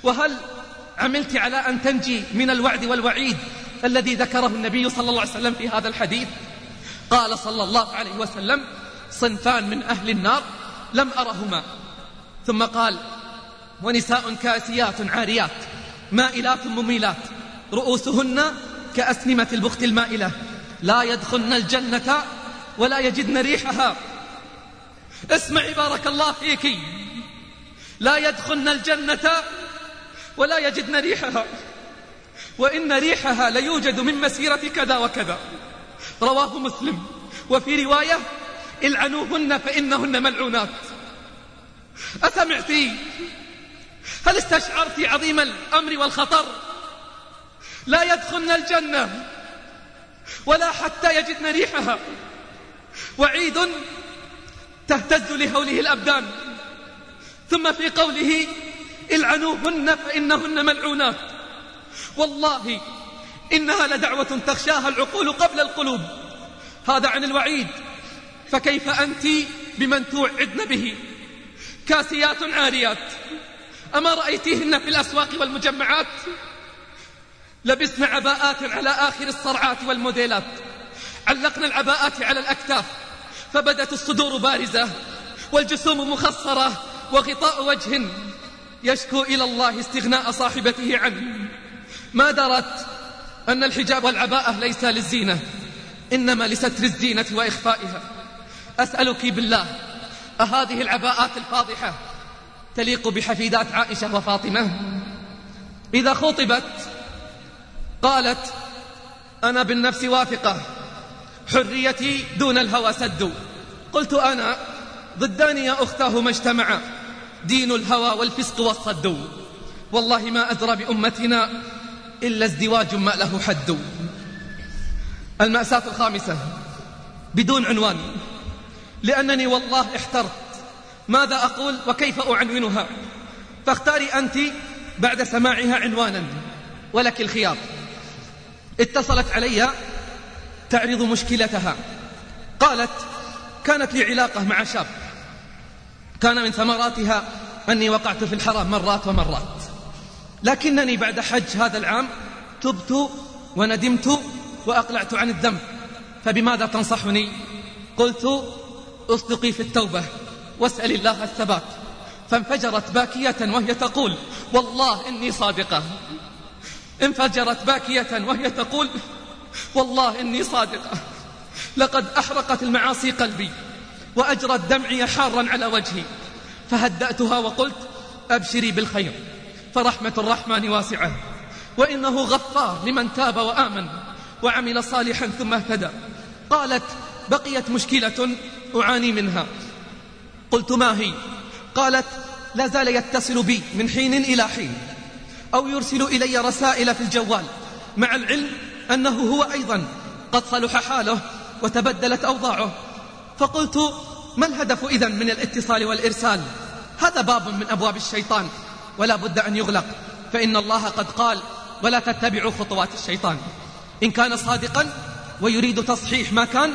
وهل عملت على أن تنجي من الوعد والوعيد الذي ذكره النبي صلى الله عليه وسلم في هذا الحديث. قال صلى الله عليه وسلم صنفان من أهل النار لم أرهما. ثم قال ونساء كاسيات عاريات مائلات مميلات رؤوسهن كأسنمة البخت المائلة. لا يدخلن الجنة ولا يجدن ريحها. اسمعي بارك الله فيك لا يدخلن الجنة ولا يجدن ريحها. وإن ريحها ليوجد من مسيرة كذا وكذا. رواه مسلم. وفي رواية إلعنوهن فإنهن ملعونات. أسمعتي. هل استشعرت عظيم الأمر والخطر؟ لا يدخلن الجنة ولا حتى يجدن ريحها. وعيد تهتز لهوله الأبدان. ثم في قوله إلعنوهن فإنهن ملعونات. والله إنها لدعوة تخشاها العقول قبل القلوب. هذا عن الوعيد. فكيف أنت بمن توعدن به؟ كاسيات عاريات. أما رأيتيهن في الأسواق والمجمعات؟ لبسن عباءات على آخر الصرعات والموديلات. علقنا العباءات على الأكتاف. فبدت الصدور بارزة والجسوم مخصرة وغطاء وجه يشكو إلى الله استغناء صاحبته عنه. ما درت أن الحجاب والعباءة ليس للزينة إنما لستر الزينة وإخفائها. أسألك بالله أهذه العباءات الفاضحة تليق بحفيدات عائشة وفاطمة؟ إذا خطبت قالت أنا بالنفس واثقة حريتي دون الهوى سد. قلت أنا ضدان يا أختاه ما اجتمعا دين الهوى والفسق والصد. والله ما أدرى بأمتنا إلا ازدواج ما له حد. المأساة الخامسة بدون عنوان. لأنني والله احترت. ماذا أقول وكيف أعنونها؟ فاختاري أنت بعد سماعها عنوانا. ولك الخيار. اتصلت علي تعرض مشكلتها. قالت كانت لي علاقة مع شاب. كان من ثمراتها أني وقعت في الحرام مرات ومرات. لكنني بعد حج هذا العام تبت وندمت وأقلعت عن الذنب. فبماذا تنصحني؟ قلت أصدقي في التوبة واسأل الله الثبات. فانفجرت باكية وهي تقول والله إني صادقة. انفجرت باكية وهي تقول والله إني صادقة. لقد أحرقت المعاصي قلبي وأجرت دمعي حارا على وجهي. فهدأتها وقلت أبشري بالخير. فرحمة الرحمن واسعة. وإنه غفار لمن تاب وآمن وعمل صالحا ثم اهتدى. قالت بقيت مشكلة أعاني منها. قلت ما هي؟ قالت لا زال يتصل بي من حين إلى حين أو يرسل إلي رسائل في الجوال مع العلم أنه هو أيضا قد صلح حاله وتبدلت أوضاعه. فقلت ما الهدف إذن من الاتصال والإرسال؟ هذا باب من أبواب الشيطان. ولا بد أن يغلق. فإن الله قد قال ولا تتبعوا خطوات الشيطان. إن كان صادقا ويريد تصحيح ما كان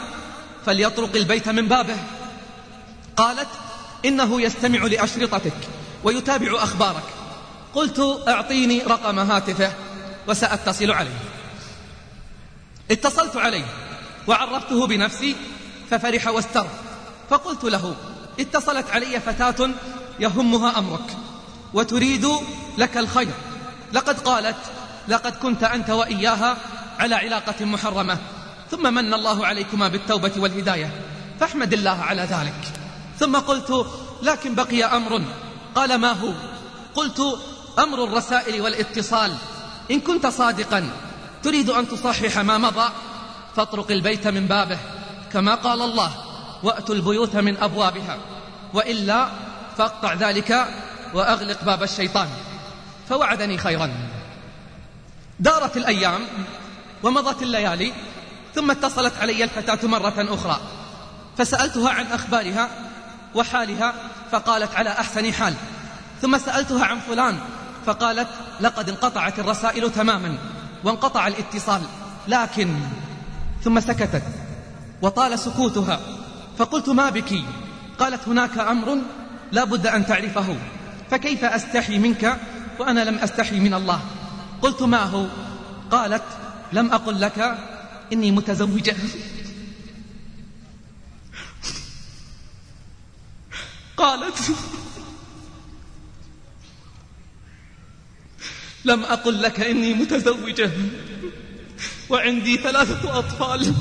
فليطرق البيت من بابه. قالت إنه يستمع لأشرطتك ويتابع أخبارك. قلت أعطيني رقم هاتفه وسأتصل عليه. اتصلت عليه وعرفته بنفسي ففرح واستر. فقلت له اتصلت علي فتاة يهمها أمرك. وتريد لك الخير. لقد قالت لقد كنت أنت وإياها على علاقة محرمة. ثم من الله عليكما بالتوبة والهداية فاحمد الله على ذلك. ثم قلت لكن بقي أمر. قال ما هو؟ قلت أمر الرسائل والاتصال. إن كنت صادقا تريد أن تصحح ما مضى فاطرق البيت من بابه كما قال الله وأتوا البيوت من أبوابها. وإلا فاقطع ذلك وأغلق باب الشيطان فوعدني خيرا. دارت الأيام ومضت الليالي ثم اتصلت علي الفتاة مرة أخرى فسألتها عن أخبارها وحالها فقالت على أحسن حال. ثم سألتها عن فلان فقالت لقد انقطعت الرسائل تماما وانقطع الاتصال لكن ثم سكتت وطال سكوتها فقلت ما بك؟ قالت هناك أمر لا بد أن تعرفه. فكيف أستحي منك وأنا لم أستحي من الله؟ قلت ما هو؟ قالت لم أقل لك إني متزوجة. قالت لم أقل لك إني متزوجة. وعندي ثلاثة أطفال.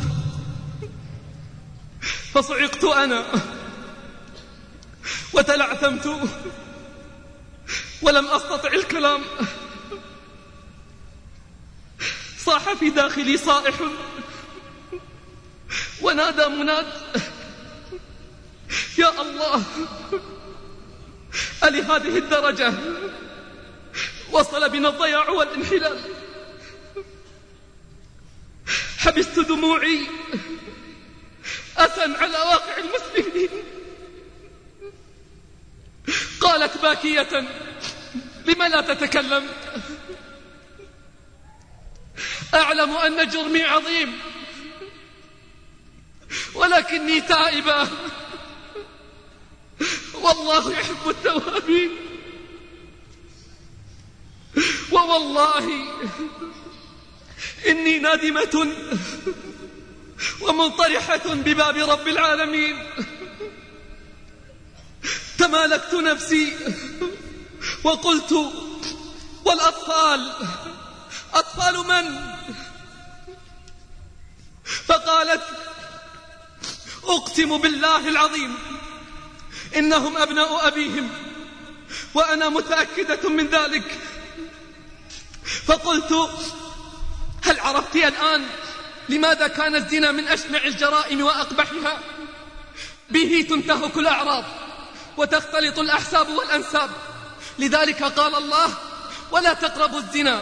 فصعقت أنا. وتلعثمت. ولم أستطع الكلام. صاح في داخلي صائح. ونادى مناد. يا الله ألهذه الدرجة؟ وصل بنا الضياع والانحلال. حبست دموعي. أسا على واقع المسلمين. قالت باكية لم لا تتكلم؟ أعلم أن جرمي عظيم ولكني تائبة. والله يحب التوابين. ووالله إني نادمة ومنطرحة بباب رب العالمين. تمالكت نفسي وقلت والأطفال أطفال من؟ فقالت أقسم بالله العظيم إنهم أبناء أبيهم وأنا متأكدة من ذلك. فقلت هل عرفت الآن لماذا كان الزنا من أشنع الجرائم وأقبحها؟ به تنتهك الأعراض. وتختلط الأحساب والأنساب. لذلك قال الله ولا تقربوا الزنا.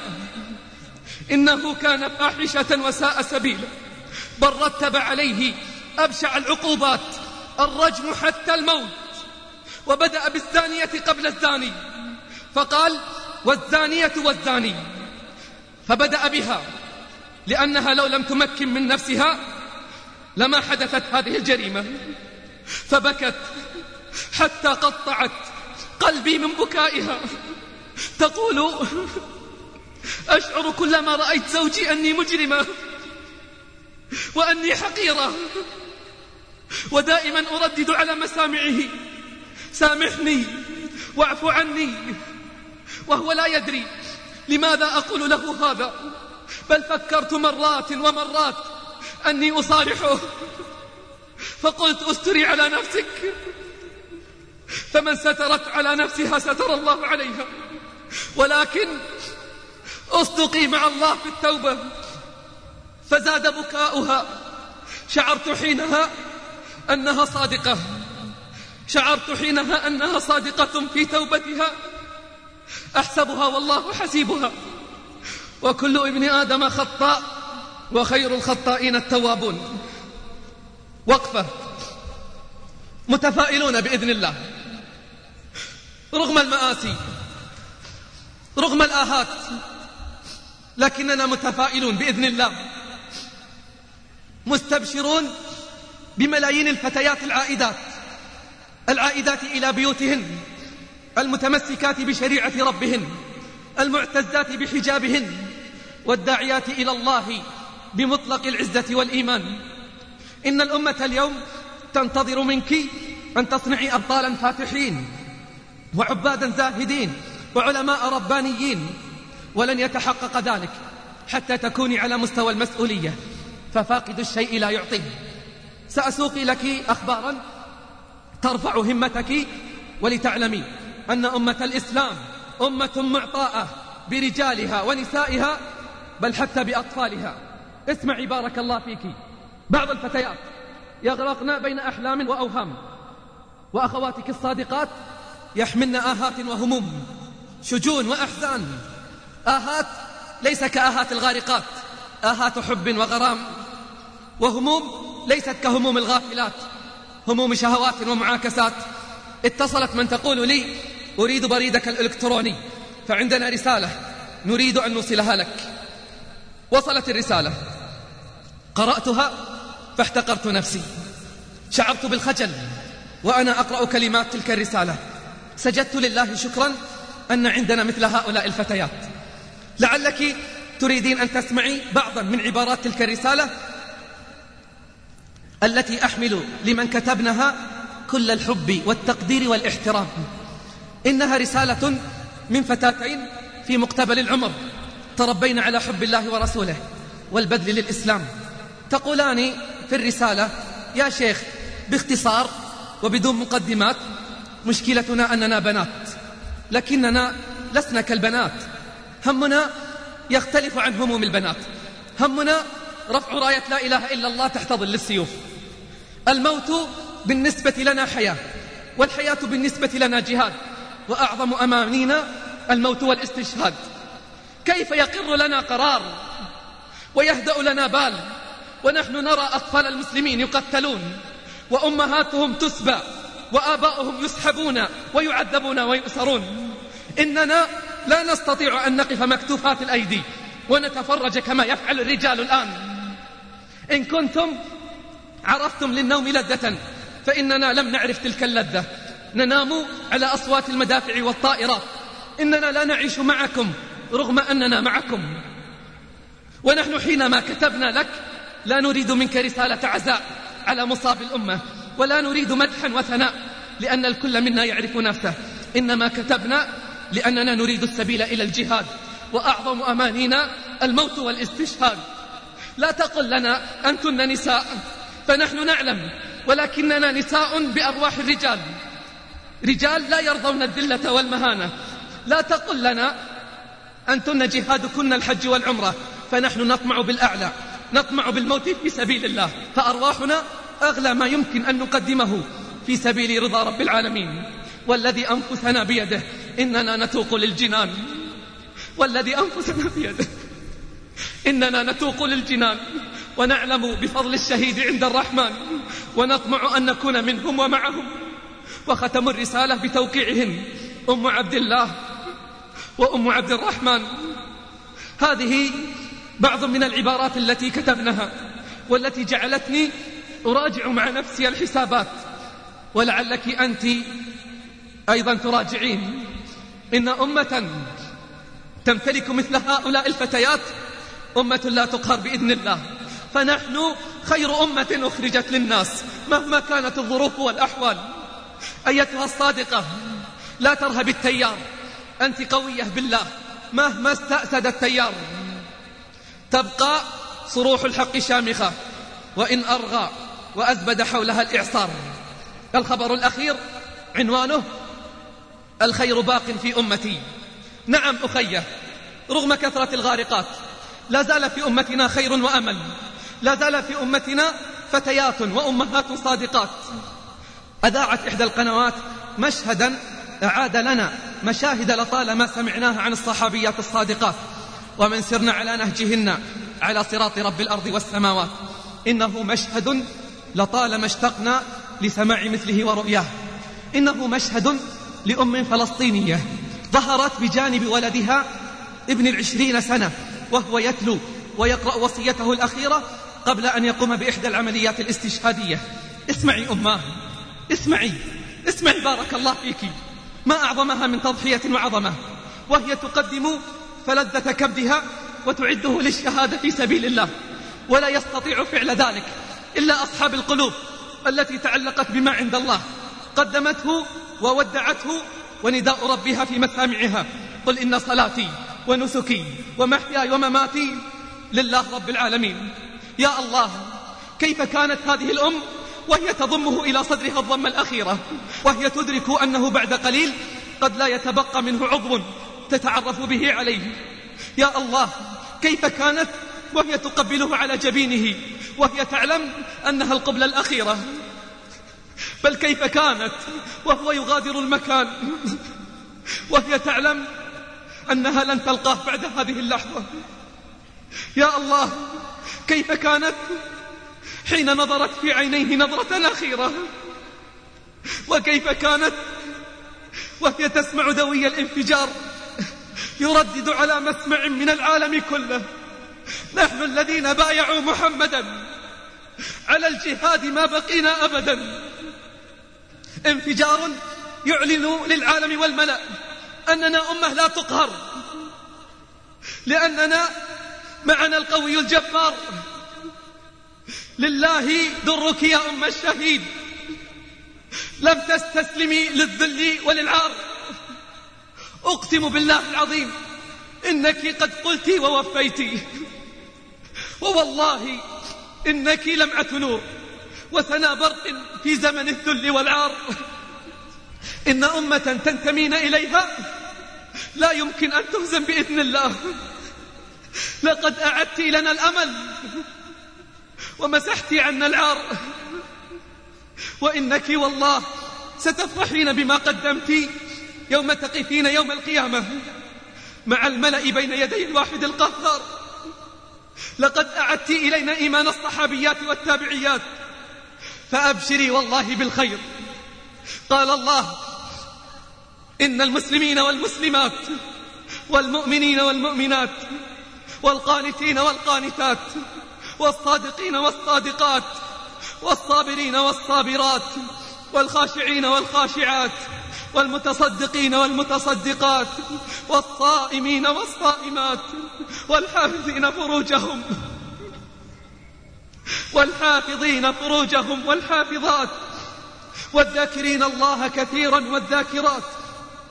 إنه كان فاحشة وساء سبيلا بل رتب عليه أبشع العقوبات الرجم حتى الموت. وبدأ بالزانية قبل الزاني. فقال والزانية والزاني. فبدأ بها لأنها لو لم تمكن من نفسها لما حدثت هذه الجريمة. فبكت. حتى قطعت قلبي من بكائها. تقول أشعر كلما رأيت زوجي أني مجرمة وأني حقيرة. ودائما أردد على مسامعه. سامحني واعف عني. وهو لا يدري لماذا أقول له هذا. بل فكرت مرات ومرات أني أصارحه. فقلت أستري على نفسك. فمن سترت على نفسها ستر الله عليها. ولكن اصدقي مع الله في التوبة. فزاد بكاؤها. شعرت حينها أنها صادقة. شعرت حينها أنها صادقة في توبتها. أحسبها والله حسيبها. وكل ابن آدم خطاء وخير الخطائين التوابون. وقفة. متفائلون بإذن الله. رغم المآسي رغم الآهات لكننا متفائلون بإذن الله. مستبشرون بملايين الفتيات العائدات العائدات إلى بيوتهن المتمسكات بشريعة ربهن المعتزات بحجابهن والداعيات إلى الله بمطلق العزة والإيمان. إن الأمة اليوم تنتظر منك أن تصنعي أبطالا فاتحين. وعبادا زاهدين وعلماء ربانيين ولن يتحقق ذلك حتى تكوني على مستوى المسؤولية. ففاقد الشيء لا يعطيه سأسوقي لك أخبارا ترفع همتك ولتعلمي أن أمة الإسلام أمة معطاءة برجالها ونسائها بل حتى بأطفالها. اسمعي بارك الله فيك. بعض الفتيات يغرقن بين أحلام وأوهام. وأخواتك الصادقات يحملن آهات وهموم شجون وأحزان. آهات ليس كآهات الغارقات آهات حب وغرام. وهموم ليست كهموم الغافلات هموم شهوات ومعاكسات. اتصلت من تقول لي أريد بريدك الإلكتروني فعندنا رسالة نريد أن نوصلها لك. وصلت الرسالة. قرأتها فاحتقرت نفسي. شعرت بالخجل وأنا أقرأ كلمات تلك الرسالة. سجدت لله شكرا أن عندنا مثل هؤلاء الفتيات. لعلك تريدين أن تسمعي بعضا من عبارات تلك الرسالة التي أحمل لمن كتبنها كل الحب والتقدير والاحترام. إنها رسالة من فتاتين في مقتبل العمر تربين على حب الله ورسوله والبذل للإسلام. تقولان في الرسالة يا شيخ باختصار وبدون مقدمات مشكلتنا أننا بنات لكننا لسنا كالبنات. همنا يختلف عن هموم البنات. همنا رفع راية لا إله إلا الله تحت ظل السيوف الموت بالنسبة لنا حياة والحياة بالنسبة لنا جهاد وأعظم أمانينا الموت والاستشهاد. كيف يقر لنا قرار ويهدأ لنا بال ونحن نرى أطفال المسلمين يقتلون وأمهاتهم تسبى. وآباؤهم يسحبون ويعذبون ويؤسرون. إننا لا نستطيع أن نقف مكتوفات الأيدي ونتفرج كما يفعل الرجال الآن. إن كنتم عرفتم للنوم لذة فإننا لم نعرف تلك اللذة. ننام على أصوات المدافع والطائرات إننا لا نعيش معكم رغم أننا معكم. ونحن حينما كتبنا لك لا نريد منك رسالة عزاء على مصاب الأمة. ولا نريد مدحا وثناء لأن الكل منا يعرف نفسه. إنما كتبنا لأننا نريد السبيل إلى الجهاد وأعظم أمانينا الموت والاستشهاد. لا تقل لنا أنتن نساء فنحن نعلم ولكننا نساء بأرواح الرجال. رجال لا يرضون الذلة والمهانة. لا تقل لنا أنتن جهادكن الحج والعمرة فنحن نطمع بالأعلى نطمع بالموت في سبيل الله. فأرواحنا أغلى ما يمكن أن نقدمه في سبيل رضا رب العالمين. والذي أنفسنا بيده إننا نتوق للجنان. والذي أنفسنا بيده إننا نتوق للجنان. ونعلم بفضل الشهيد عند الرحمن. ونطمع أن نكون منهم ومعهم. وختم الرسالة بتوقيعهن أم عبد الله وأم عبد الرحمن. هذه بعض من العبارات التي كتبناها والتي جعلتني أراجع مع نفسي الحسابات ولعلك أنت أيضا تراجعين. إن أمة تمتلك مثل هؤلاء الفتيات أمة لا تقهر بإذن الله. فنحن خير أمة أخرجت للناس مهما كانت الظروف والأحوال. أيتها الصادقة لا ترهب التيار. أنت قوية بالله مهما استأسد التيار. تبقى صروح الحق شامخة وإن أرغى وأزبد حولها الإعصار. الخبر الأخير عنوانه الخير باق في أمتي. نعم أخيه رغم كثرة الغارقات لا زال في أمتنا خير وأمل. لا زال في أمتنا فتيات وأمهات صادقات. أذاعت إحدى القنوات مشهدا أعاد لنا مشاهد لطالما سمعناها عن الصحابيات الصادقات. ومن سرنا على نهجهن على صراط رب الأرض والسماوات. إنه مشهد لطالما اشتقنا لسماع مثله ورؤياه. إنه مشهد لأم فلسطينية ظهرت بجانب ولدها ابن العشرين سنة وهو يتلو ويقرأ وصيته الأخيرة قبل أن يقوم بإحدى العمليات الاستشهادية. اسمعي أماه اسمعي اسمعي بارك الله فيك. ما أعظمها من تضحية وعظمة وهي تقدم فلذة كبدها وتعده للشهادة في سبيل الله ولا يستطيع فعل ذلك. إلا أصحاب القلوب التي تعلقت بما عند الله قدمته وودعته ونداء ربها في مسامعها. قل إن صلاتي ونسكي ومحياي ومماتي لله رب العالمين. يا الله كيف كانت هذه الأم؟ وهي تضمه إلى صدرها الضمة الأخيرة. وهي تدرك أنه بعد قليل قد لا يتبقى منه عضو تتعرف به عليه. يا الله كيف كانت؟ وهي تقبله على جبينه. وهي تعلم أنها القبلة الأخيرة. بل كيف كانت؟ وهو يغادر المكان. وهي تعلم أنها لن تلقاه بعد هذه اللحظة. يا الله كيف كانت؟ حين نظرت في عينيه نظرة أخيرة. وكيف كانت؟ وهي تسمع دوي الانفجار يردد على مسمع من العالم كله. نحن الذين بايعوا محمدا. على الجهاد ما بقينا أبدا. انفجار يعلن للعالم والملأ أننا أمة لا تقهر لأننا معنا القوي الجبار. لله درك يا أم الشهيد لم تستسلمي للذل وللعار أقسم بالله العظيم إنك قد قلت ووفيت. ووالله إنك لمعة نور. وثنى برق في زمن الذل والعار. إن أمة تنتمين إليها لا يمكن أن تهزم بإذن الله. لقد أعدت لنا الأمل ومسحت عنا العار. وإنك والله ستفرحين بما قدمت يوم تقفين يوم القيامة مع الملأ بين يدي الواحد القهار. لقد أعدت إلينا إيمان الصحابيات والتابعيات. فأبشري والله بالخير. قال الله إن المسلمين والمسلمات والمؤمنين والمؤمنات والقانتين والقانتات والصادقين والصادقات والصابرين والصابرات والخاشعين والخاشعات والمتصدقين والمتصدقات والصائمين والصائمات والحافظين فروجهم والحافظين فروجهم والحافظات والذاكرين الله كثيرا والذاكرات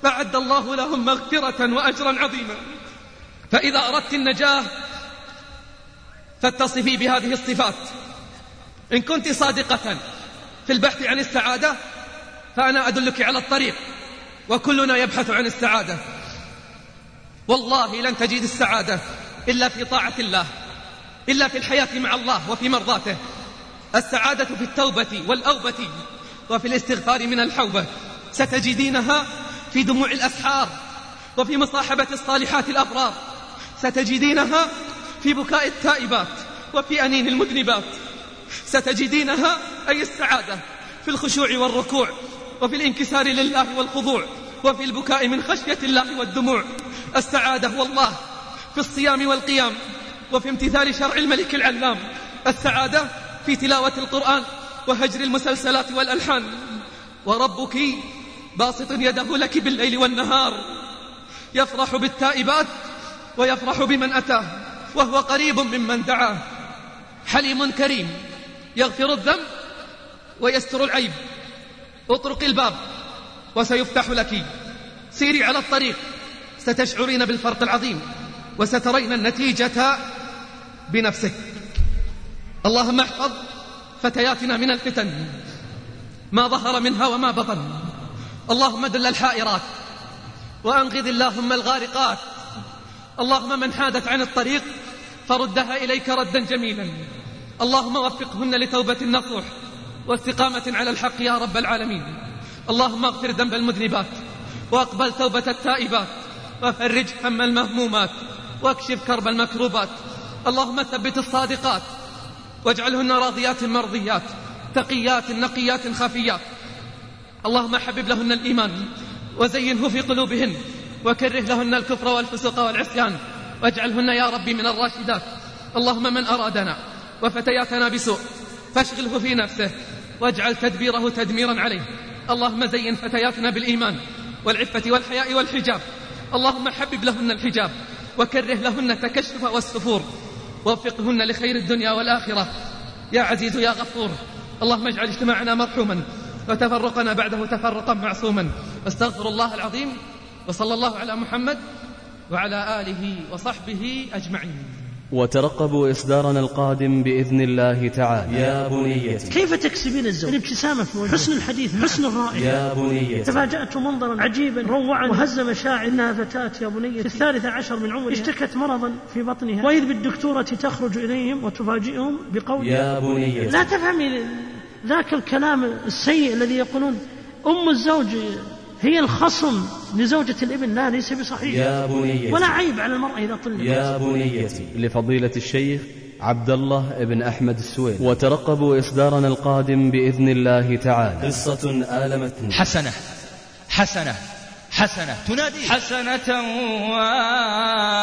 فعد الله لهم مغفرة وأجرا عظيما. فإذا أردت النجاة فاتصفي بهذه الصفات. إن كنت صادقة في البحث عن السعادة فأنا أدلك على الطريق. وكلنا يبحث عن السعادة. والله لن تجد السعادة إلا في طاعة الله إلا في الحياة مع الله وفي مرضاته. السعادة في التوبة والأوبة وفي الاستغفار من الحوبة. ستجدينها في دموع الأسحار وفي مصاحبة الصالحات الأبرار. ستجدينها في بكاء التائبات وفي أنين المذنبات. ستجدينها أي السعادة في الخشوع والركوع. وفي الانكسار لله والخضوع وفي البكاء من خشية الله والدموع. السعادة والله في الصيام والقيام وفي امتثال شرع الملك العلام. السعادة في تلاوة القرآن وهجر المسلسلات والألحان. وربك باسط يده لك بالليل والنهار. يفرح بالتائبات ويفرح بمن أتاه وهو قريب ممن دعاه. حليم كريم يغفر الذنب ويستر العيب. اطرق الباب وسيفتح لك. سيري على الطريق. ستشعرين بالفرق العظيم وسترين النتيجة بنفسك. اللهم احفظ فتياتنا من الفتن. ما ظهر منها وما بطن. اللهم دل الحائرات وأنقذ اللهم الغارقات. اللهم من حادت عن الطريق فردها إليك ردا جميلا. اللهم وفقهن لتوبة النصوح. واستقامة على الحق يا رب العالمين. اللهم اغفر ذنب المذنبات واقبل توبة التائبات وفرج هم المهمومات واكشف كرب المكروبات. اللهم ثبت الصادقات واجعلهن راضيات مرضيات تقيات نقيات خفيات. اللهم حبب لهن الإيمان وزينه في قلوبهن وكره لهن الكفر والفسوق والعصيان. واجعلهن يا ربي من الراشدات. اللهم من أرادنا وفتياتنا بسوء فاشغله في نفسه. واجعل تدبيره تدميرا عليه. اللهم زين فتياتنا بالإيمان والعفة والحياء والحجاب. اللهم حبب لهن الحجاب وكره لهن التكشف والسفور. ووفقهن لخير الدنيا والآخرة. يا عزيز يا غفور. اللهم اجعل اجتماعنا مرحوما وتفرقنا بعده تفرقا معصوما. واستغفر الله العظيم وصلى الله على محمد وعلى آله وصحبه أجمعين. وترقبوا إصدارنا القادم بإذن الله تعالى. يا بنيتي. كيف تكسبين الزوج؟ الابتسامة في حسن الحديث حسن الرائحة. يا بنيتي. تفاجأت منظرا عجيبا روعا. وهز مشاعر. إنها فتاة يا بنيتي. في الثالثة عشر من عمرها. اشتكت مرضا في بطنها. وإذ بالدكتورة تخرج إليهم وتفاجئهم بقول يا بنيتي. لا تفهمي ذاك الكلام السيء الذي يقولون. أم الزوج هي الخصم لزوجة الابن لا ليس بصحيح. يا بنيتي. ولا عيب على المرأة إذا طلقت يا بنيتي. لفضيلة الشيخ عبد الله بن أحمد السويد. وترقبوا إصدارنا القادم بإذن الله تعالى. قصة آلمتني حسنة. حسنة. حسنة. تنادي. حسنة واحدة.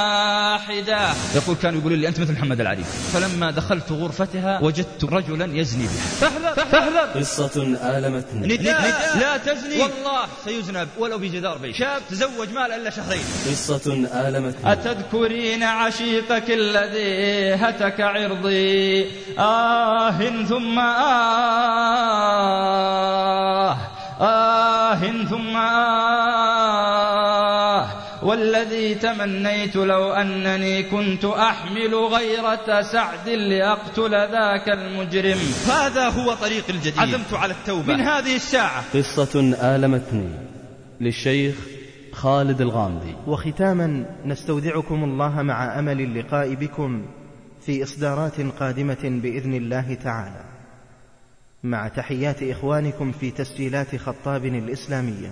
يقول كانوا يقولون لي أنت مثل محمد العريف فلما دخلت غرفتها وجدت رجلا يزني بها. فاحذر فاحذر قصة آلمتني نداء. لا تزني. والله. سيزنى ولو بجدار بيت. شاب تزوج مال إلا شهرين. قصة آلمتني أتذكرين عشيقك الذي هتك عرضي؟ آه ثم آه. آه ثم آه والذي تمنيت لو أنني كنت أحمل غيرة سعد لأقتل ذاك المجرم. هذا هو طريق الجديد. عزمت على التوبة. من هذه الساعة. قصة آلمتني للشيخ خالد الغامدي. وختاما نستودعكم الله مع أمل اللقاء بكم في إصدارات قادمة بإذن الله تعالى. مع تحيات إخوانكم في تسجيلات خطاب الإسلامية.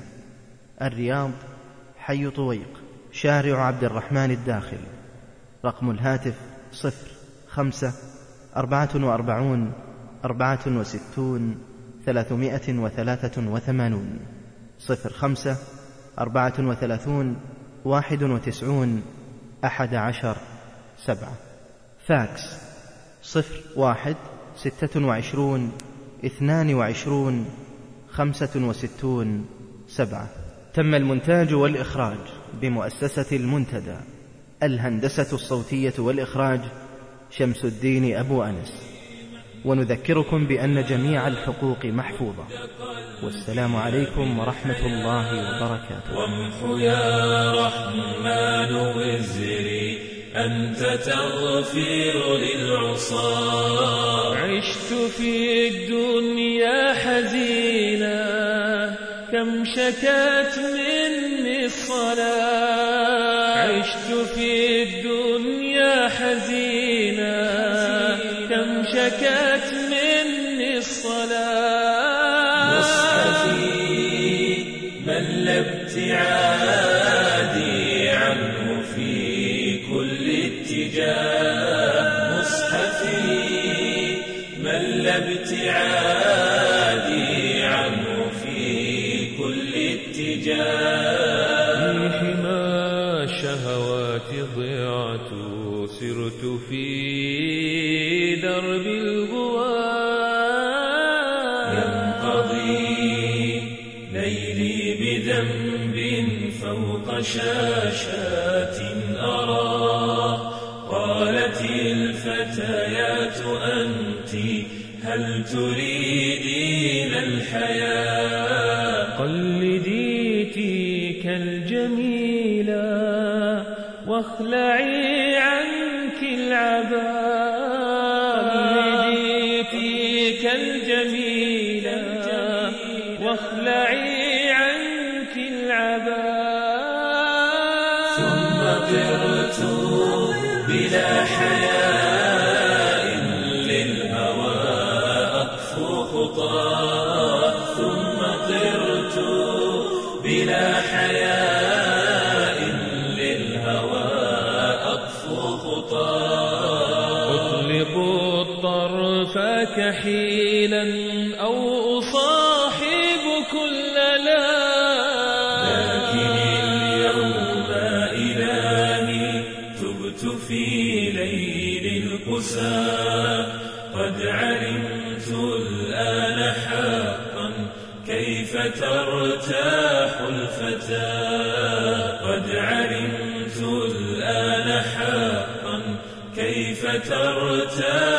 الرياض حي طويق شارع عبد الرحمن الداخل. رقم الهاتف صفر خمسة أربعة وأربعون أربعة وستون ثلاثمائة وثلاثة وثمانون. صفر خمسة أربعة وثلاثون واحد وتسعون أحد عشر سبعة. فاكس صفر واحد ستة وعشرون اثنان وعشرون خمسة وستون سبعة. تم المونتاج والإخراج بمؤسسة المنتدى. الهندسة الصوتية والإخراج شمس الدين أبو أنس. ونذكركم بأن جميع الحقوق محفوظة. والسلام عليكم ورحمة الله وبركاته. وامح يا رحمن وزري. أنت تغفر للعصاة. عشت في الدنيا حزينا كم شكت مني الصلاة عشت في الدنيا سرت في درب الغواة ينقضي ليلي بذنب فوق شاشات أرى. قالت الفتيات أنت هل تريدين الحياة؟ قلدي تلك الجميلة واخلعي عنك العباء قلدي تلك الجميلة واخلعي عنك العباء ثم طرت بلا حياء كحيلا أو أصاحب كل لا لكن اليوم إلهي تبت في ليل القسى قد علمت الآن حقا كيف ترتاح الفتى. قد علمت الآن حقا كيف ترتاح